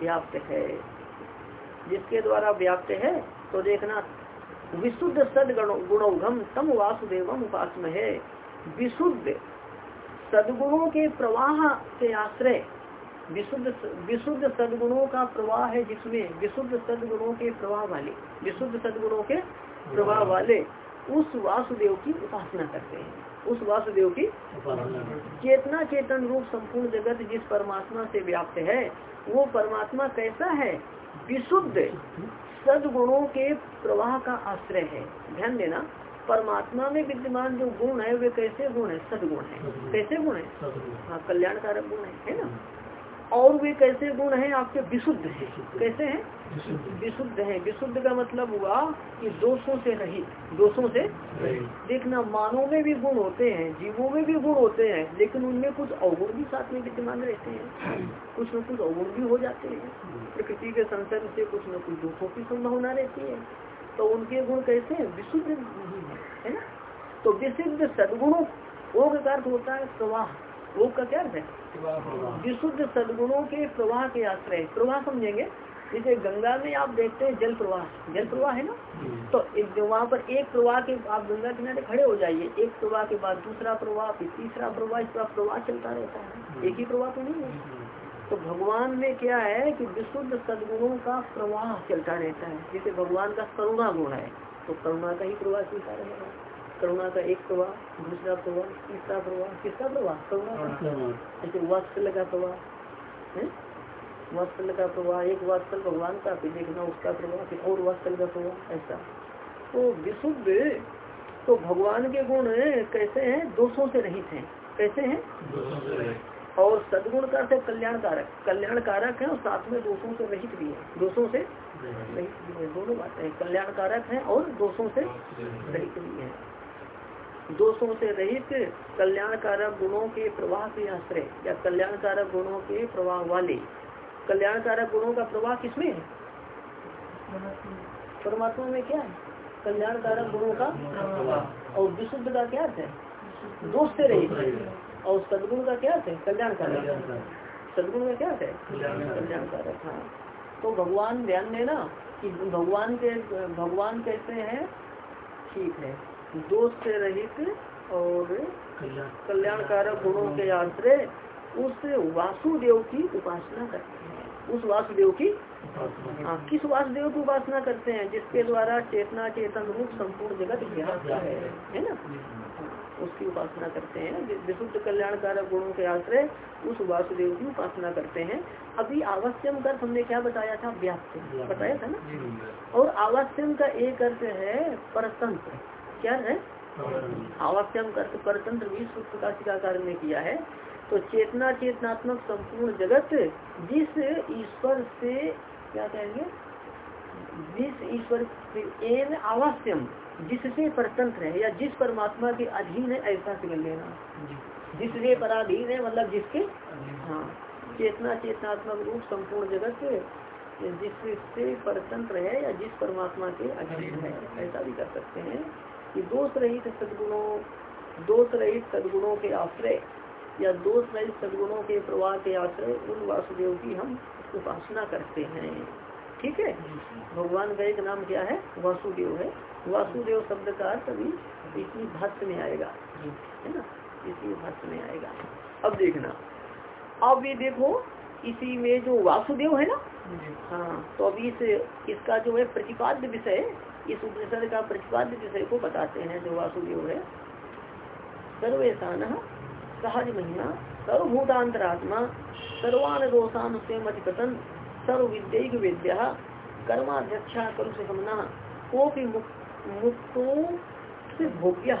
व्याप्त है। जिसके द्वारा व्याप्त है तो देखना, विशुद्ध सदगुण गुणोगम तम वासुदेवम उपासम है विशुद्ध सदगुणों के प्रवाह के आश्रय विशुद्ध विशुद्ध सदगुणों का प्रवाह है जिसमें विशुद्ध सदगुणों के प्रवाह वाले विशुद्ध सदगुणों के प्रवाह वाले उस वासुदेव की उपासना करते हैं। उस वासुदेव की चेतना चेतन रूप संपूर्ण जगत जिस परमात्मा से व्याप्त है वो परमात्मा कैसा है? विशुद्ध सदगुणों के प्रवाह का आश्रय है। ध्यान देना परमात्मा में विद्यमान जो गुण है वे कैसे गुण है? सदगुण है। कैसे गुण है? हाँ कल्याणकारक गुण है है ना? और वे कैसे गुण हैं? आपके विशुद्ध है। कैसे हैं? विशुद्ध। है। विशुद्ध का मतलब हुआ कि दोषों से रहित दोषों से देखना मानव में भी गुण होते हैं जीवों में भी गुण होते हैं लेकिन उनमें कुछ अवगुण भी साथ में विद्यमान रहते हैं। कुछ न कुछ अवगुण भी हो जाते हैं। प्रकृति के संसर्ग से कुछ न कुछ दुखों की संभावना रहती है। तो उनके गुण कैसे हैं? विशुद्ध नहीं है है ना? तो विशुद्ध सदगुणों का अर्थ होता है प्रवाह। योग का क्या अर्थ है? विशुद्ध सदगुणों के प्रवाह के आश्रय। प्रवाह समझेंगे? जैसे गंगा में आप देखते हैं जल प्रवाह। जल प्रवाह है ना? तो एक वहाँ पर एक प्रवाह के आप गंगा किनारे खड़े हो जाइए। एक प्रवाह के बाद दूसरा प्रवाह फिर तीसरा प्रवाह इस तरह प्रवाह चलता रहता है। एक ही प्रवाह तो नहीं है। तो भगवान में क्या है कि विशुद्ध सदगुणों का प्रवाह चलता रहता है। जैसे भगवान का करुणा गुण है तो करुणा का ही प्रवाह चलता रहेगा। करुणा का एक प्रवाह दूसरा प्रवाह तीसरा प्रवाह किसका प्रवाह करुणा का जैसे वात्सल्य का प्रवाह है? वात्सल्य का प्रवाह एक वात्सल भगवान का फिर देखना उसका प्रवाह फिर और वात्सल का प्रवाह ऐसा। तो विशुद्ध तो भगवान के गुण कैसे हैं? दोषों से रहित हैं। कैसे हैं? और सदगुण का अर्थ है कल्याणकारक कल्याणकारक है और साथ में दोषों से रहित भी है। दोषों से रहित। भी है। दोनों बातें हैं। कल्याणकारक है और दोषों से रहित भी है। दोषों से रहित कल्याणकारक गुणों के प्रवाह के आश्रय, या कल्याणकारक गुणों के प्रवाह वाले। कल्याणकारक गुणों का प्रवाह किसमें है? परमात्मा में क्या है? कल्याणकारक गुणों का और विशुद्ध का क्या है? दोष से रहित। और सदगुण का क्या है? कल्याणकारक सदगुण का क्या है? कल्याणकारक हाँ। तो भगवान ध्यान देना कि भगवान के, भगवान कैसे हैं? ठीक है। दोष से रहित और कल्याणकारक गुणों के आश्रय उस वासुदेव की उपासना करते हैं। उस वासुदेव की हाँ किस वासुदेव की उपासना करते हैं? जिसके द्वारा चेतना चेतन रूप संपूर्ण जगत है है। ना? उसकी उपासना करते हैं। विशुद्ध कल्याणकारक गुणों के आश्रय उस वासुदेव की उपासना करते हैं। अभी आवास्यम का हमने क्या बताया था? व्याप्त। बताया था ना? और आवास्यम का एक अर्थ है परतंत्र। क्या है? आवास्यम का परतंत्र भी सूत्र का टीकाकार ने किया है। तो चेतना चेतनात्मक संपूर्ण जगत जिस ईश्वर से क्या कहेंगे? जिस ईश्वर एन आवास्यम जिससे परतंत्र है या जिस परमात्मा के अधीन है ऐसा समझ लेना। जिससे पराधीन है मतलब जिसके? हाँ। चेतना चेतनात्मक रूप संपूर्ण जगत जिससे परतंत्र है या जिस परमात्मा के अधीन है ऐसा भी कर सकते हैं। कि दोष रहित सदगुणों दोष रहित सदगुणों के आश्रय या दोष रहित सदगुणों के प्रवाह के आश्रय उन वासुदेव की हम उपासना करते हैं। ठीक है? भगवान का एक नाम क्या है? वासुदेव है। वासुदेव शब्द का अर्थ अभी इसी भाष्य में आएगा। है ना? इसी भाष्य में आएगा। अब देखना। अब ये देखो इसी में जो वासुदेव है ना? हाँ तो अभी इस इसका जो है प्रतिपाद्य विषय इस उपनिषद का प्रतिपाद्य विषय को बताते हैं, जो वासुदेव है। सर्वेशान सहज महिमा सर्वभूतांतरात्मा सर्वान दोषान स्वयं अधिपतन सर्व विद्यक विद्या कर्माध्यक्षा कलु हमना कोपि मुक्तो से भोग्य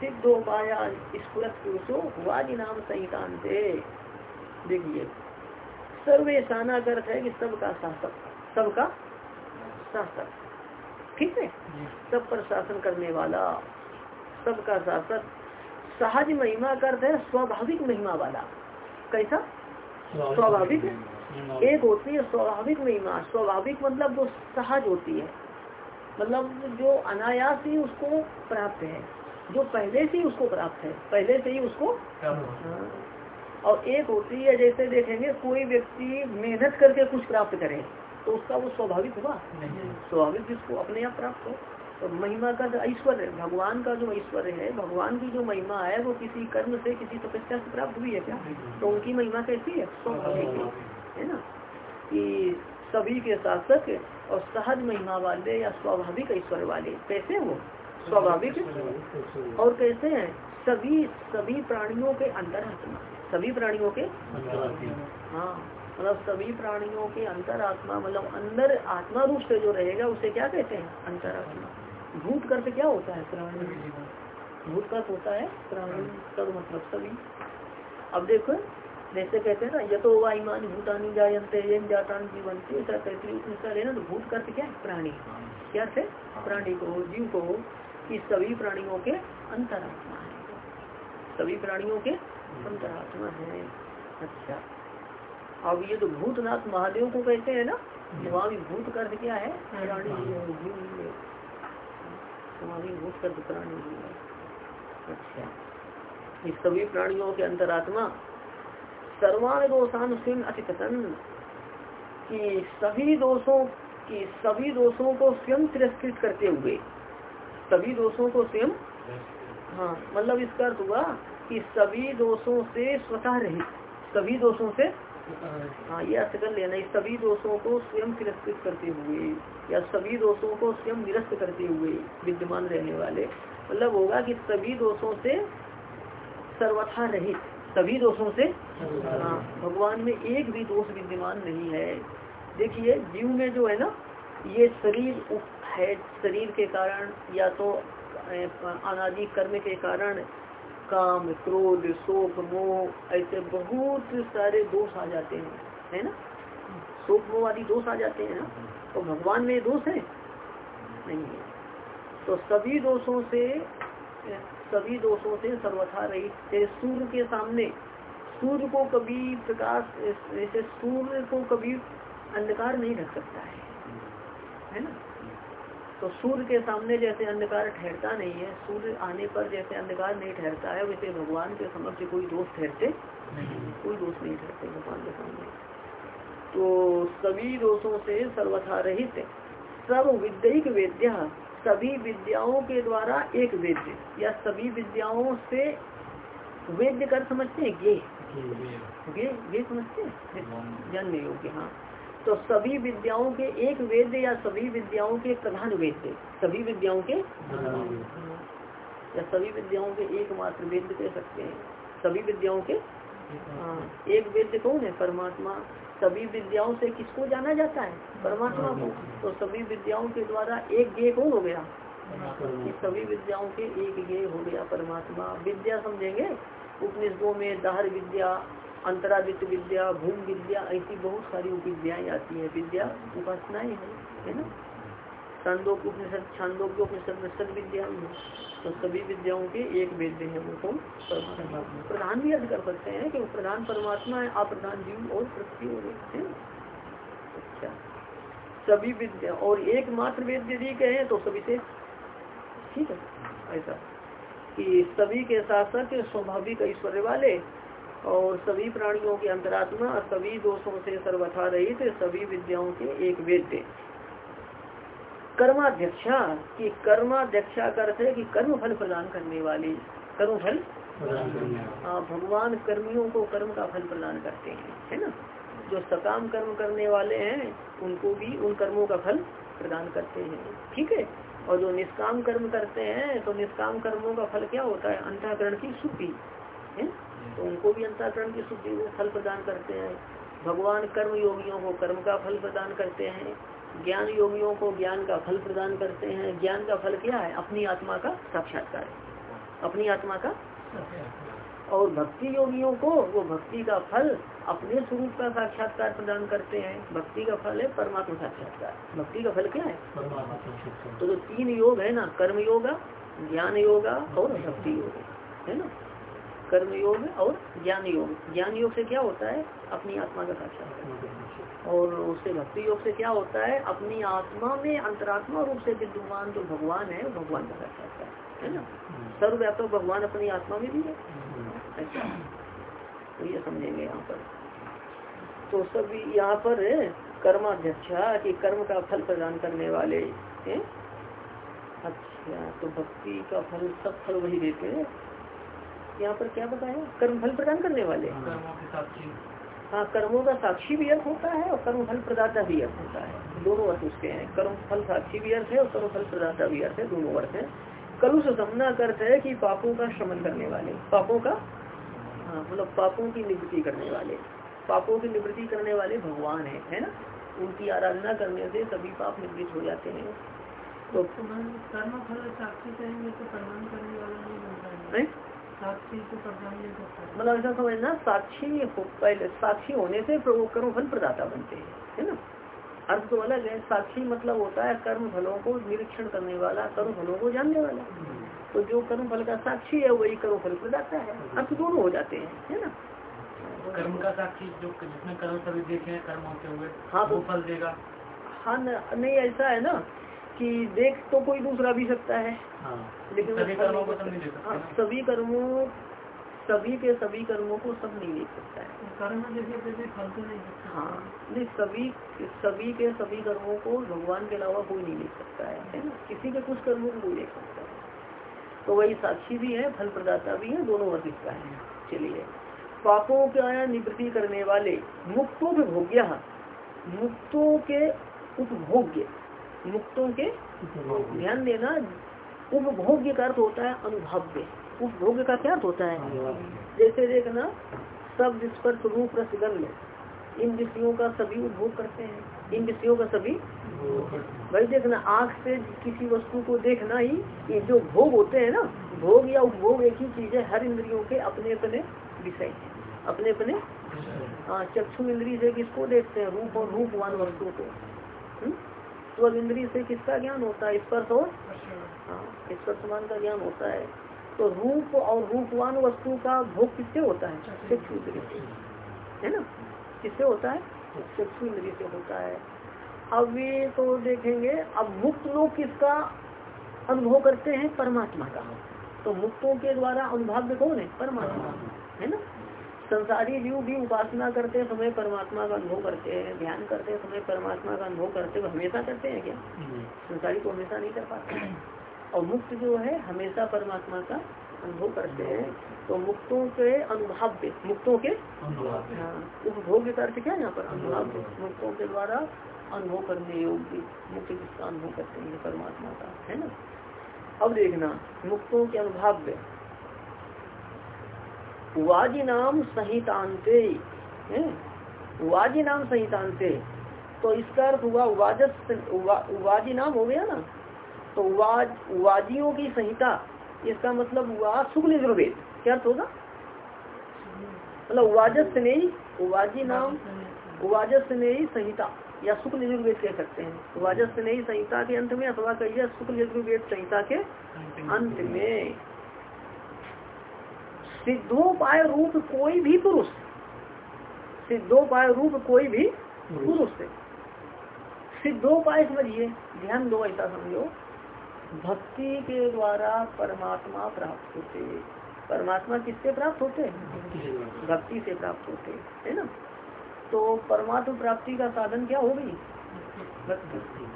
सिद्धोपाया स्फुरत पुरुषो वादि नाम संहितांते देखिए सर्वेशाना अर्थ है कि सबका शासक सबका शासक ठीक है? सब पर शासन करने वाला सबका शासक सहज महिमा का अर्थ है स्वाभाविक महिमा वाला। कैसा? स्वाभाविक एक होती है स्वाभाविक महिमा। स्वाभाविक मतलब जो सहज होती है। मतलब जो अनायास ही उसको प्राप्त है। जो पहले से ही उसको प्राप्त है। पहले से ही उसको हाँ। और एक होती है जैसे देखेंगे कोई व्यक्ति मेहनत करके कुछ प्राप्त करे। तो उसका वो स्वाभाविक हुआ? स्वाभाविक जिसको अपने आप प्राप्त हो। तो महिमा का जो ऐश्वर्य भगवान का जो ऐश्वर्य है भगवान की जो महिमा है वो किसी कर्म से किसी तपस्या से प्राप्त हुई है क्या? तो उनकी महिमा कैसी है? स्वाभाविक है। ना? कि सभी के शासक और सहज महिमा वाले या स्वाभाविक ऐश्वर्य वाले कैसे वो? स्वाभाविक और कैसे हैं? सभी सभी प्राणियों के अंतरात्मा सभी प्राणियों के हाँ। मतलब सभी प्राणियों के अंतरात्मा मतलब अंदर आत्मा रूप से जो रहेगा, उसे क्या कहते हैं? अंतरात्मा। भूत कर्त क्या होता है? प्राणी। भूत कर्त होता है, प्राणी। सब मतलब सभी। अब देखो, जैसे कहते हैं ना ये तो वाईमान भूतानी जायते ये जाता जीवनते, ऐसा तैतरी उपनिषद है ना तो भूत करते क्या है? प्राणी। क्या थे? प्राणी को, जीव को, कि सभी प्राणियों के अंतरात्मा है। सभी प्राणियों के अंतरात्मा है। अच्छा। अब ये तो भूतनाथ महादेव को कहते हैं ना वहाँ भूत कर्थ क्या है? प्राणी वहाँ भी भूत कर्थ प्राणी है अच्छा। इस सभी प्राणियों के अंतरात्मा सर्वान दोषान स्वयं अतिकथन कि सभी दोषों, की सभी दोषों को स्वयं तिरस्कृत करते हुए, सभी दोषों को स्वयं हाँ मतलब इसका अर्थ हुआ कि सभी दोषों से स्वतः रहित, सभी दोषों से हाँ ये अर्थ कर लेना सभी दोषों को स्वयं तिरस्कृत करते हुए या सभी दोषों को स्वयं निरस्त करते हुए विद्यमान रहने वाले मतलब होगा कि सभी दोषों से सर्वथा रहित सभी दोषों से हाँ भगवान में एक भी दोष विद्यमान नहीं है। देखिए जीव में जो है ना ये शरीर है शरीर के कारण या तो अनादि कर्म के कारण काम, क्रोध, शोक, मोह, ऐसे बहुत सारे दोष आ जाते हैं, है ना? शोक, मोह आदि दोष आ जाते हैं ना? तो भगवान में दोष है? नहीं है। तो सभी दोषों से, सभी दोषों से सर्वथा जैसे सूर्य के सामने। सूर्य को कभी प्रकाश जैसे सूर्य को कभी अंधकार नहीं रख सकता है। है ना? तो सूर्य के सामने जैसे अंधकार ठहरता नहीं है सूर्य आने पर जैसे अंधकार नहीं ठहरता है वैसे भगवान के समक्ष कोई दोष ठहरते कोई दोष नहीं ठहरते भगवान के सामने। तो सभी दोषों से सर्वथा रहित सब विद्यिक वेद्या सभी विद्याओं के द्वारा एक वेद्य या सभी विद्याओं से वेद्य कर समझते हैं गे गे गे समझते हैं? जानने योग्य हाँ। तो सभी विद्याओं के एक वेद या सभी विद्याओं के प्रधान वेद्य सभी विद्याओं के या सभी विद्याओं के एकमात्र वेद कह सकते हैं। सभी विद्याओं के हाँ एक वेद कौन है? परमात्मा। सभी विद्याओं से किसको जाना जाता है? परमात्मा को। तो सभी विद्याओं के द्वारा एक गे कौन हो गया? कि सभी विद्याओं के एक गे हो गया परमात्मा। विद्या समझेंगे? उपनिषदों में दाहर विद्या अंतरादित्य विद्या, भूम विद्या, ऐसी बहुत सारी विद्याएँ आती हैं। विद्या उपासनाएँ हैं, है ना? छांदोक उपनिषद छांदोग्य उपनिषद में सद विद्या तो सभी विद्याओं के एक वेद्य है कौन परमात्मा प्रधान भी अर्थ कर सकते हैं कि प्रधान परमात्मा है, अप्रधान जीव और पृथ्वी है अच्छा। सभी विद्या, और एकमात्र वेद यदि कहें तो सभी से ठीक है, ऐसा। कि सभी के शासक स्वाभाविक ऐश्वर्य वाले और सभी प्राणियों के अंतरात्मा और सभी दोषों से सर्वथा रहित सभी विद्याओं के एक वेद्य। कर्माध्यक्षा की कर्माध्यक्षा का अर्थ है कि कर्म फल प्रदान करने वाली। कर्म फल हाँ भगवान कर्मियों को कर्म का फल प्रदान करते हैं है ना? जो सकाम कर्म करने वाले हैं उनको भी उन कर्मों का फल प्रदान करते हैं। ठीक है? और जो निष्काम कर्म करते हैं तो निष्काम कर्मों का फल क्या होता है? अंतःकरण की शुद्धि है? तो उनको भी अंतःकरण की शुद्धि वो फल प्रदान करते हैं। भगवान कर्म योगियों को कर्म का फल प्रदान करते हैं। ज्ञान योगियों को ज्ञान का फल प्रदान करते हैं। ज्ञान का फल क्या है? अपनी आत्मा का साक्षात्कार। अपनी आत्मा का और भक्ति योगियों को वो भक्ति का फल अपने स्वरूप का साक्षात्कार प्रदान करते हैं। भक्ति का फल है परमात्मा साक्षात्कार। भक्ति का फल क्या है? परमात्मा तो जो तीन योग है ना कर्म योगा ज्ञान योगा और भक्ति योग है ना? कर्म योग और ज्ञान योग ज्ञान योग से क्या होता है? अपनी आत्मा का साक्षात्कार। और उससे भक्ति योग से क्या होता है? अपनी आत्मा में अंतरात्मा रूप से विद्यमान जो भगवान है भगवान का साक्षात्कार, है ना? सर्वव्यापक भगवान अपनी आत्मा में भी है। ऐसा तो ये समझेंगे यहाँ पर। तो सब यहाँ पर कर्माध्यक्षा, कि कर्म का फल प्रदान करने वाले, हैं? अच्छा तो भक्ति का फल सब फल वही देते हैं। यहाँ पर क्या बताया? कर्म फल प्रदान करने वाले। हाँ। कर्मों का साक्षी। भी अर्थ होता है और कर्म फल प्रदाता भी अर्थ होता है। दोनों अर्थ उसके हैं। कर्म फल साक्षी भी अर्थ है और कर्म फल प्रदाता भी अर्थ है। दोनों अर्थ है। कलुष समना अर्थ है कि पापों का श्रमण करने वाले। पापों का? हाँ मतलब पापों की निवृत्ति करने वाले। पापों की निवृत्ति करने वाले भगवान है है ना? उनकी आराधना करने से सभी पाप निवृत्त हो जाते हैं। तो कर्म फल साक्षी कहेंगे तो प्रमाण करने वाला नहीं मतलब ऐसा समझना साक्षी हो पहले साक्षी होने से कर्म फल प्रदाता बनते हैं है ना? अर्थ तो अलग है साक्षी मतलब होता है कर्म फलों को निरीक्षण करने वाला कर्म फलों को जानने वाला। तो जो कर्म फल का साक्षी है वही कर्म फल प्रदाता है। अर्थ दोनों हो जाते हैं है ना? कर्म का साक्षी जो जिसमें कर्म सभी देखे हैं कर्म होते हुए हाँ, तो- फल देगा। हाँ नहीं ऐसा है ना कि देख तो कोई दूसरा भी सकता है। हाँ लेकिन सभी कर्मों को सब नहीं दे सकता। हाँ। सभी कर्मों सभी के सभी कर्मों को सब नहीं देख सकता है। तो कर्म जैसे जैसे फल तो नहीं हाँ। नहीं सभी सभी के सभी कर्मों को भगवान के अलावा कोई नहीं देख सकता है है ना? किसी के कुछ कर्मों को कोई देख सकता है। तो वही साक्षी भी है फल प्रदाता भी है दोनों वर्ग इसका है। चलिए। पापों का निवृत्ति करने वाले मुक्तों के भोग्य मुक्तों के उपभोग्य। मुक्तों के ध्यान देना उपभोग्य का अर्थ होता है अनुभव्य। उपभोग्य का क्या अर्थ होता है? जैसे देखना, शब्द स्पर्श रूप रसगंध। इन विषयों का सभी उपभोग करते हैं। इन विषयों का सभी भाई देखना, आँख से किसी वस्तु को देखना ही, ये जो भोग होते हैं ना, भोग या उपभोग एक ही चीज़ है, हर इंद्रियों के अपने अपने विषय अपने अपने हाँ चक्षु इंद्री से किसको देखते हैं? रूप और रूपवान वस्तु को। हम्म? तो अब इंद्री से किसका ज्ञान होता है? स्पर्श और हाँ स्पर्शमान का ज्ञान होता है। तो रूप और रूपवान वस्तु का भोग किससे होता है? चक्षु। इंद्री से। है ना? किससे होता है? चक्षु इंद्री से होता है। अब ये तो देखेंगे अब मुक्त लोग किसका अनुभव करते हैं? परमात्मा का। तो मुक्तों के द्वारा अनुभाव्य कौन है? परमात्मा। है ना? संसारी जीव भी उपासना करते समय परमात्मा का अनुभव करते हैं ध्यान करते समय परमात्मा का अनुभव करते हुए हमेशा करते हैं क्या? संसारी को हमेशा नहीं कर पाते। और मुक्त जो है हमेशा परमात्मा का अनुभव करते हैं। तो मुक्तों के अनुभाव्य मुक्तों के? हाँ उपभोग का अर्थ क्या है यहाँ पर? अनुभाव्य। मुक्तों के द्वारा अनुभव करने योग्य मुक्त जिसका अनुभव करते हैं परमात्मा का है ना? अब देखना मुक्तों के अनुभाव्य। वाजी नाम संहितांते वाजी नाम संहितांते तो इसका अर्थ हुआ वाजस वाजी नाम हो गया ना? तो वाज वाजियों की संहिता, इसका मतलब हुआ शुक्ल यजुर्वेद क्या अर्थ होगा? मतलब वाजस नहीं वाजी नाम वाजस नहीं संहिता, या शुक्ल यजुर्वेद कह सकते हैं। वाजस नहीं संहिता के अंत में अथवा कहिए शुक्ल यजुर्वेद संहिता के अंत में। सिद्धोपाय रूप कोई भी पुरुष। सिद्धोपाय रूप कोई भी पुरुष से सिद्धोपाय समझिए ध्यान दो ऐसा समझो। भक्ति के द्वारा परमात्मा प्राप्त होते परमात्मा किससे प्राप्त होते भक्ति से प्राप्त होते है। ना? तो परमात्मा प्राप्ति का साधन क्या हो गई? भक्ति।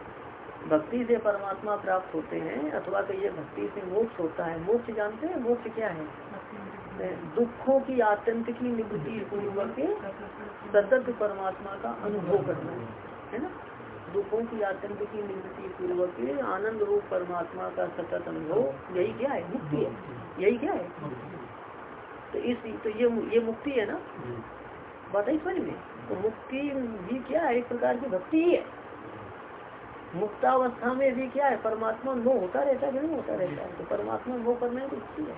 भक्ति से परमात्मा प्राप्त होते हैं अथवा कहिए भक्ति से मोक्ष होता है। मोक्ष जानते हैं मोक्ष क्या है? दुखों की आतंक की निवृत्ति पूर्वक सतत परमात्मा का अनुभव करना है ना? दुखों की आतंक की निवृत्ति पूर्वक आनंद रूप परमात्मा का सतत अनुभव यही क्या है? मुक्ति है। यही क्या है? तो इस तो ये ये मुक्ति है ना? बात है समझ में? तो मुक्ति भी क्या है? एक प्रकार की भक्ति ही है। मुक्तावस्था में भी क्या है? परमात्मा नो होता रहता है नहीं होता रहता है? तो परमात्मा नो करना है तो इसकी है।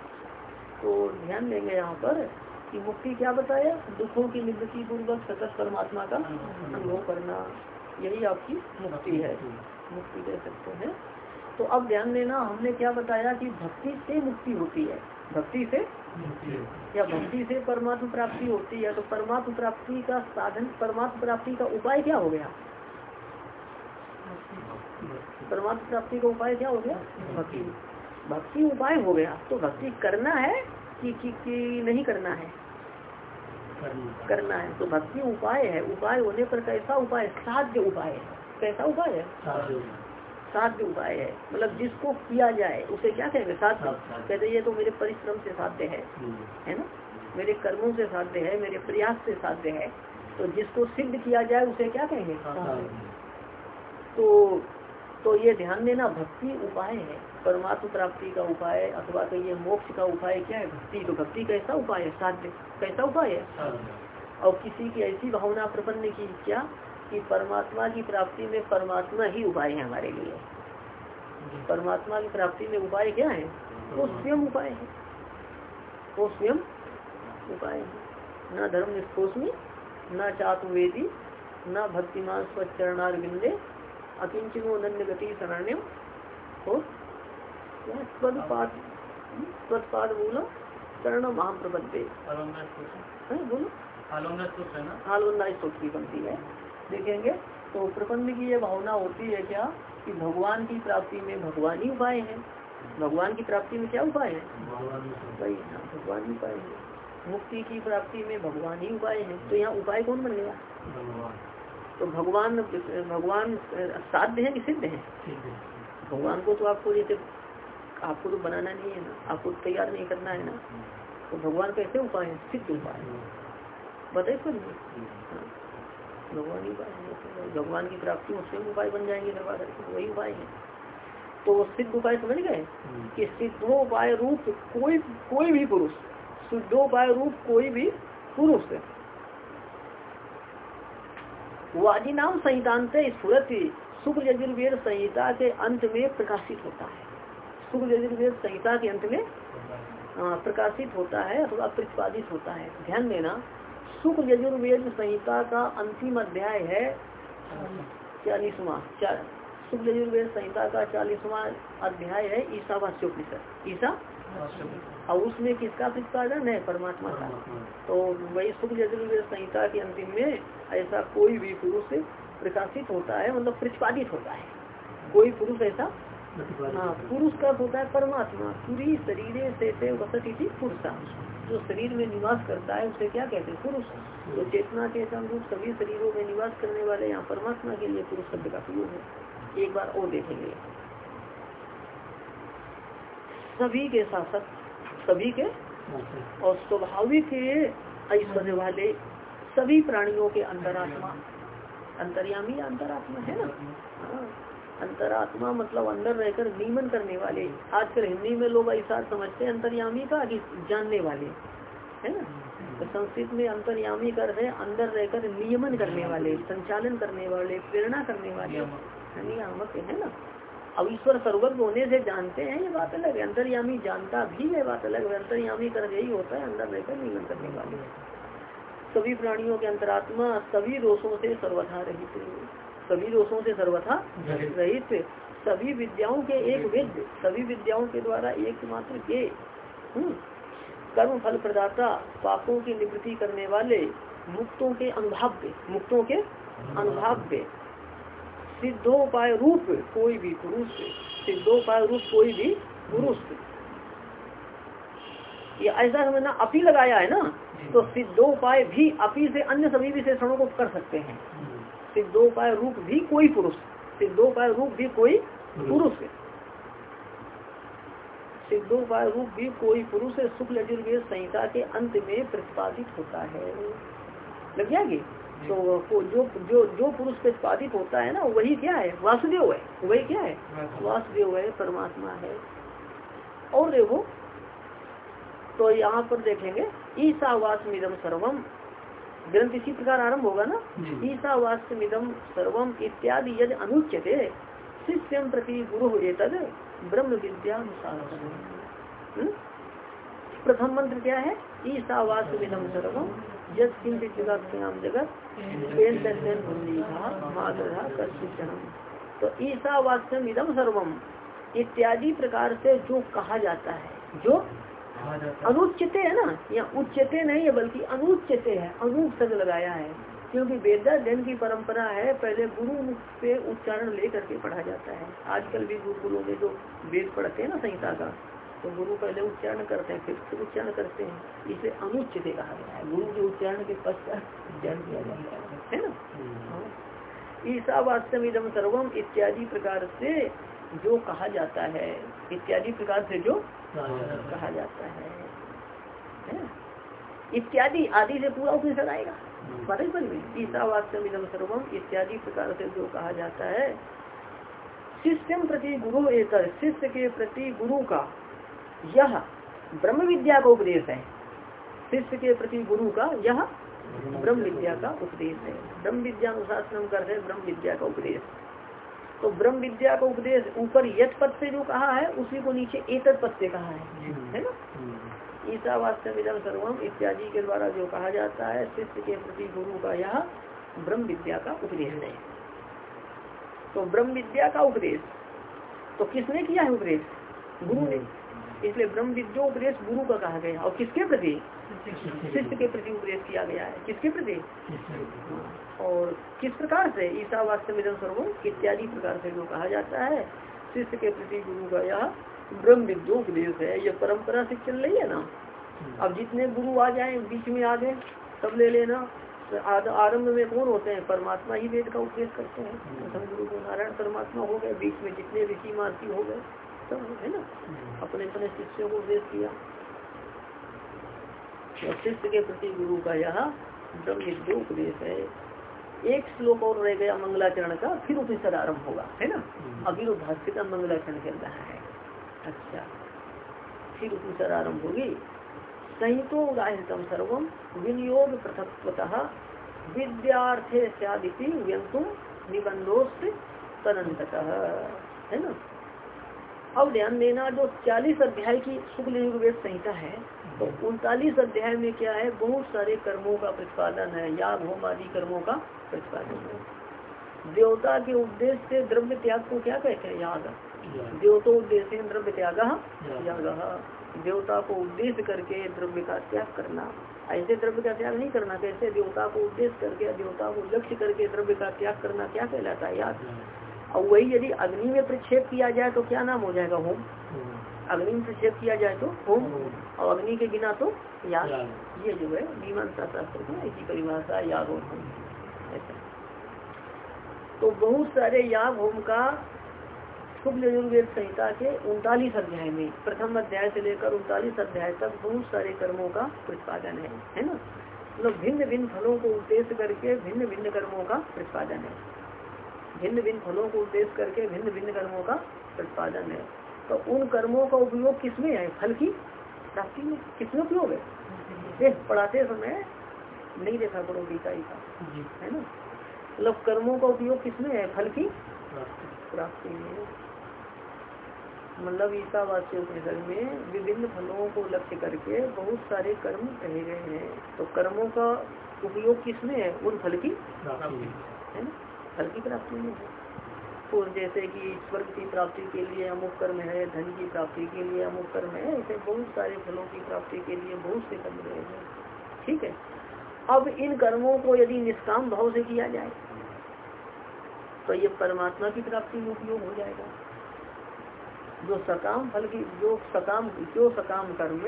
तो ध्यान देंगे यहाँ पर कि मुक्ति क्या बताया? दुखों की निवृत्ति पूर्वक सतत परमात्मा का अनुभव करना। यही आपकी मुक्ति है। मुक्ति कह सकते हैं। तो अब ध्यान देना हमने क्या बताया कि भक्ति से मुक्ति होती है। भक्ति से या भक्ति से परमात्मा प्राप्ति होती है तो परमात्मा प्राप्ति का साधन परमात्मा प्राप्ति का उपाय क्या हो गया? परमात्मा प्राप्ति का उपाय क्या हो गया? भक्ति। भक्ति उपाय हो गया। तो भक्ति करना है कि, कि, कि नहीं करना है? करना है। तो भक्ति उपाय है। उपाय होने पर कैसा उपाय? साध्य उपाय है। कैसा उपाय है? साध्य उपाय। है। मतलब जिसको किया जाए उसे क्या कहेंगे? साध्य। कहते ये तो मेरे परिश्रम से साध्य है। है ना? मेरे कर्मों से साध्य है मेरे प्रयास से साध्य है। तो जिसको सिद्ध किया जाए उसे क्या कहेंगे? तो तो ये ध्यान देना भक्ति उपाय है। परमात्म प्राप्ति का उपाय अथवा कहिए मोक्ष का उपाय क्या है? भक्ति तो भक्ति कैसा उपाय है? साध्य कैसा उपाय है? और किसी की ऐसी भावना प्रपन्न की क्या कि परमात्मा की प्राप्ति में परमात्मा ही उपाय है हमारे लिए? परमात्मा की प्राप्ति में उपाय क्या है? वो स्वयं उपाय है। वो स्वयं उपाय है। न धर्म निष्कोष्मी न चातुवेदी न भक्तिमान स्वचरणार बिंदे अकिंचनो नन्य गति शरण्यम स्वदपाद स्वदपाद बोलो शरण महाप्रबद्धे आलोंगा बोलो। है ना? हालवंदा की बनती है। देखेंगे तो प्रपंच की ये भावना होती है क्या? कि भगवान की प्राप्ति में भगवान ही उपाय है। भगवान की प्राप्ति में क्या उपाय है? वही हाँ, भगवान ही उपाय है। मुक्ति की प्राप्ति में भगवान ही उपाय है। तो यहाँ उपाय कौन बन गया तो भगवान भगवान साध्य है कि सिद्ध है? भगवान को तो आपको जैसे आपको तो बनाना नहीं है ना आपको तो तैयार नहीं करना है ना। तो भगवान कैसे उपाय है? सिद्ध उपाय है। बताइए हाँ, भगवान ही उपाय है भगवान की प्राप्ति स्वयं उपाय बन जाएँगे कृपा करके वही उपाय है। तो सिद्ध उपाय समझ गए? कि सिद्धोपाय रूप कोई कोई भी पुरुष सिद्धोपाय रूप कोई भी पुरुष वादी नाम संहितांत स्फुरत शुक्ल यजुर्वेद संहिता के अंत में प्रकाशित होता है। शुक्ल यजुर्वेद संहिता के अंत में हाँ, प्रकाशित होता है अथवा प्रतिपादित होता है। ध्यान देना शुक्ल यजुर्वेद संहिता का अंतिम अध्याय है चालीसवा चार शुक्ल यजुर्वेद संहिता का चालीसवा अध्याय है ईसा व ईसावास्योपनिषद ईसा और उसमें किसका प्रतिपादन है? परमात्मा का। तो वही शुक्ल यजुर्वेद संहिता के अंतिम में ऐसा कोई भी पुरुष प्रकाशित होता है मतलब प्रतिपादित होता है। कोई पुरुष ऐसा हाँ पुरुष का होता है परमात्मा। पूरी शरीर से वसत इसी पुरुषा जो शरीर में निवास करता है उसे क्या कहते हैं? पुरुष। तो चेतना के अनुरूप सभी शरीरों में निवास करने वाले यहाँ परमात्मा के लिए पुरुष शब्द का प्रयोग है। एक बार और देखेंगे। सभी के शासक सभी के और स्वाभाविक ऐश्वर्य वाले सभी प्राणियों के अंतरात्मा। अंतर्यामी अंतरात्मा है ना? हाँ। अंतरात्मा मतलब अंदर रहकर नियमन करने वाले। आजकल हिंदी में लोग ऐसा समझते हैं, अंतर्यामी का कि जानने वाले। है ना? तो संस्कृत में अंतर्यामी कर है अंदर रहकर नियमन करने वाले, संचालन करने वाले, प्रेरणा करने वाले। नियामक है ना? अब ईश्वर सर्वज्ञ होने से जानते हैं ये बात अलग है। अंतर्यामी जानता भी है बात अलग है अंतर्यामी कर यही होता है, अंदर रहकर नियमन करने वाले। सभी प्राणियों के अंतरात्मा सभी दोषों से सर्वथा रहित सभी दोषों से सर्वथा रहित। सभी विद्याओं के एक विद्य सभी विद्याओं के द्वारा एकमात्र के। कर्म फल प्रदाता पापों की निवृत्ति करने वाले मुक्तों के अनुभाव पे मुक्तों के अनुभाव पे सिद्धोपाय रूप कोई भी पुरुष सिद्धोपाय रूप कोई भी पुरुष। ये ऐसा समझना अपी लगाया है ना? तो सिद्धोपाय भी अपी से अन्य सभी विशेषणों को कर सकते हैं। सिद्धोपाय रूप भी कोई पुरुष सिद्धोपाय रूप भी कोई पुरुष है। सिद्धोपाय रूप भी कोई पुरुष है शुक्ल यजुर्वेद संहिता के अंत में प्रतिपादित होता है। लग जाएगी? तो जो जो जो पुरुष प्रतिपादित होता है ना वही क्या है? वासुदेव है। वही क्या है? वासुदेव है परमात्मा है। और देखो तो यहाँ पर देखेंगे ईसावासमिदम सर्वम ग्रंथ इसी प्रकार आरंभ होगा ना? ईसावासमिदम सर्वम इत्यादि यदि अनुच्यते शिष्य प्रति गुरु एतद ब्रह्म विद्या प्रथम मंत्र क्या है? ईसावासमिदम सर्वम जत किंचित जगत जगत तो ईसावास्यम इदम सर्वम इत्यादि प्रकार से जो कहा जाता है जो अनुच्चते है ना या उच्चते नहीं है बल्कि अनुच्चते है अनूप शब्द लगाया है। क्योंकि वेदा दिन की परंपरा है पहले गुरु से उच्चारण लेकर के पढ़ा जाता है। आजकल भी गुरुकुलों में जो वेद पढ़ते हैं ना संहिता का तो गुरु पहले उच्चारण करते हैं फिर उच्चारण करते हैं। इसे अनुच्चते कहा गया है। गुरु के उच्चारण के पश्चात उच्चारण किया जाता है है ना? ईसा वास्तव इदम सर्वम इत्यादि प्रकार से जो कहा जाता है इत्यादि प्रकार से जो कहा जाता है। इत्यादि आदि से पूरा उपनिषद आएगा। पता ही ईसा वास्तव इदम सर्वम इत्यादि प्रकार से जो कहा जाता है शिष्यम प्रति गुरु एक शिष्य के प्रति गुरु का यह ब्रह्म विद्या का उपदेश है। शिष्य के प्रति गुरु का यह ब्रह्म विद्या का उपदेश है। ब्रह्म विद्या अनुशासन कर रहे ब्रह्म विद्या का उपदेश। तो ब्रह्म विद्या का उपदेश ऊपर यथ पद से जो कहा है उसी को नीचे एतद पद से कहा है। है ना? ईसा वास्तविदम सर्वम इत्यादि के द्वारा जो कहा जाता है शिष्य के प्रति गुरु का यह ब्रह्म विद्या का उपदेश है। तो ब्रह्म विद्या का उपदेश तो किसने किया है उपदेश? गुरु ने। इसलिए ब्रह्म विद्या उपदेश गुरु का कहा गया और किसके प्रति? शिष्य के प्रति उपदेश किया गया है। किसके प्रति? और किस प्रकार से? ईसा वास्तविदम सर्वम इत्यादि प्रकार से जो कहा जाता है शिष्य के प्रति गुरु का यह ब्रह्म विद्या उपदेश है, यह परंपरा से चल रही है ना? अब जितने गुरु आ जाए, बीच में आ गए, सब ले लेना। आरंभ में कौन होते हैं? परमात्मा ही वेद का उपदेश करते हैं। प्रथम गुरु को नारायण परमात्मा हो गए, बीच में जितने ऋषि मानसी हो गए, सब है ना? अपने अपने शिष्यों को उपदेश किया। शिष्य के प्रति गुरु का यह ब्रह्म विद्या उपदेश है। एक श्लोक और रह गया मंगलाचरण का फिर उपनिषद आरंभ होगा है ना? अभी तो भाष्य का मंगलाचरण चल रहा है। अच्छा फिर उपनिषद आरंभ होगी। संहितो उदाहृतम सर्वम विनियोग पृथकतः विद्यार्थे सदिति व्यंतुम निबंधोस्त तदंत है ना? अब ध्यान देना जो 40 अध्याय की शुक्ल युग वेद संहिता है तो उनतालीस अध्याय में क्या है? बहुत सारे कर्मों का प्रतिपादन है। याग होम आदि कर्मों का प्रतिपादन है। देवता के उद्देश्य से द्रव्य त्याग को क्या कहते हैं? याग। देवतो उद्देश्य द्रव्य त्याग। याग। देवता को उद्देश्य करके द्रव्य का त्याग करना। ऐसे द्रव्य का त्याग नहीं करना। कैसे? देवता को उद्देश्य करके देवता को लक्ष्य करके द्रव्य का त्याग करना क्या कहलाता है? याद और वही यदि अग्नि में प्रक्षेप किया जाए तो क्या नाम हो जाएगा? होम। अग्नि में प्रक्षेप किया जाए तो होम और अग्नि के बिना तो याद ये जो है मीमांसा शास्त्र की ऐसी परिभाषा याग और होम ऐसा। तो बहुत सारे याग होम का शुक्ल यजुर्वेद संहिता के उनतालीस अध्याय में प्रथम अध्याय से लेकर उनतालीस अध्याय तक बहुत सारे कर्मों का प्रतिपादन है है ना? मतलब भिन्न भिन्न फलों को उद्देश्य करके भिन्न भिन्न कर्मों का प्रतिपादन है। भिन्न भिन्न फलों को उद्देश्य करके भिन्न भिन्न कर्मों का प्रतिपादन है। तो उन कर्मों का उपयोग किसमें है? फल की? प्राप्ति में किसमें उपयोग है? पढ़ाते समय नहीं देखा करो गीता का। है ना? मतलब कर्मों का उपयोग किसमें है? फल की? प्राप्ति। में। मतलब ईसावासी उपनिषद में विभिन्न फलों को लक्ष्य करके बहुत सारे कर्म कहे गए हैं। तो कर्मों का उपयोग किसमें है? उन फल की? है ना? फल की प्राप्ति में है। तो जैसे कि स्वर्ग की प्राप्ति के लिए अमुक कर्म है, धन की प्राप्ति के लिए अमुक कर्म है, ऐसे बहुत सारे फलों की प्राप्ति के लिए बहुत से कर्म रहे हैं। ठीक है? अब इन कर्मों को यदि निष्काम भाव से किया जाए तो ये परमात्मा की प्राप्ति में उपयोग हो जाएगा। जो सकाम फल की, जो सकाम जो सकाम कर्म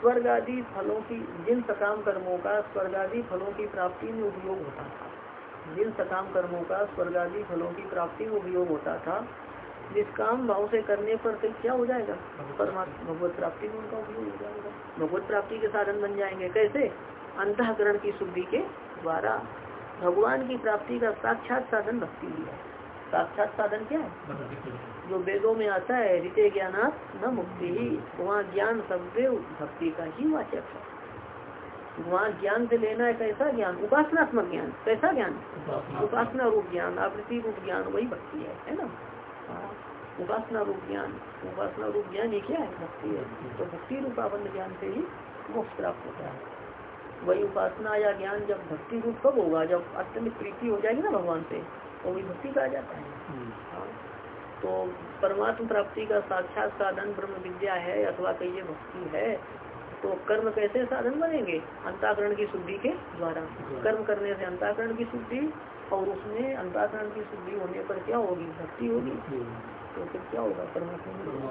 स्वर्ग आदि फलों की, जिन सकाम कर्मों का स्वर्ग आदि फलों की प्राप्ति में उपयोग होता था जिन सकाम कर्मों का स्वर्ग आदि फलों की प्राप्ति में उपयोग होता था निष्काम भाव से करने पर फिर क्या हो जाएगा? परमात्मा भगवत प्राप्ति में उनका उपयोग हो जाएगा। भगवत प्राप्ति के साधन बन जाएँगे कैसे? अंतकरण की शुद्धि के द्वारा। भगवान की प्राप्ति का साक्षात साधन भक्ति ही है। साक्षात साधन क्या है? जो वेदों में आता है ऋते ज्ञानात न मुक्ति ही वहाँ ज्ञान शब्द भक्ति का ही वाचक है। वहाँ ज्ञान से लेना है कैसा ज्ञान? उपासनात्मक ज्ञान। कैसा ज्ञान? उपासना। रूप ज्ञान आवृत्ति रूप ज्ञान वही भक्ति है है ना? हाँ, उपासना रूप ज्ञान उपासना रूप ज्ञान ये क्या है? भक्ति है। तो भक्ति रूपाबंध ज्ञान से ही मोक्ष प्राप्त होता है। वही उपासना या ज्ञान जब भक्ति रूप कब होगा जब अत्यंत प्रीति हो जाएगी ना भगवान से तो वही भक्ति कहा जाता है। हाँ। तो परमात्म प्राप्ति का साक्षात साधन ब्रह्म विद्या है अथवा कहिए भक्ति है तो कर्म कैसे साधन बनेंगे? अंताकरण की शुद्धि के द्वारा। कर्म करने से अंताकरण की शुद्धि और उसमें अंताकरण की शुद्धि होने पर क्या होगी? भक्ति होगी। तो फिर क्या होगा? परमात्मा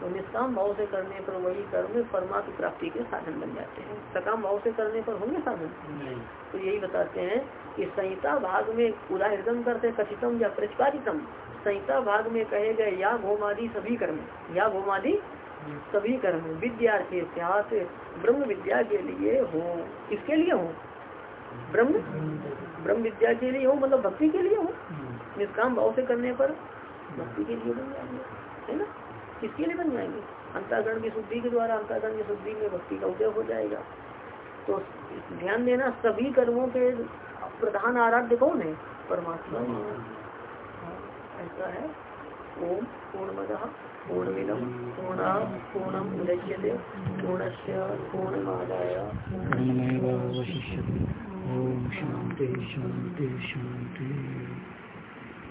तो निष्काम भाव से करने पर वही कर्म परमात्म प्राप्ति के साधन बन जाते हैं। सकाम भाव से करने पर होंगे साधन? तो यही बताते हैं कि संहिता भाग में उदाहरण करते कथितम या प्रतिपादितम। संहिता भाग में कहे गए या भोमादि सभी कर्म या भोमादि सभी कर्म विद्यार्थी इतिहास ब्रह्म विद्या के लिए हो। किसके लिए हो? ब्रह्म? ब्रह्म विद्या के लिए हो मतलब भक्ति के लिए हो? निष्काम भाव से करने पर भक्ति के लिए बन जाएँगे है ना? किसके लिए बन जाएँगे? अंताकरण की शुद्धि के द्वारा अंताकरण की शुद्धि में भक्ति का उदय हो जाएगा। तो ध्यान देना सभी कर्मों के प्रधान आराध्य कौन है? परमात्मा। हाँ, ऐसा है। ओम पूर्ण पूर्णमद। पूर्णमिदम पूर्णा पूर्णम उदच्यते पूर्णस्य पूर्णमादाय। पूर्णमेवावशिष्यते। ॐ शान्ति शान्ति शान्ति।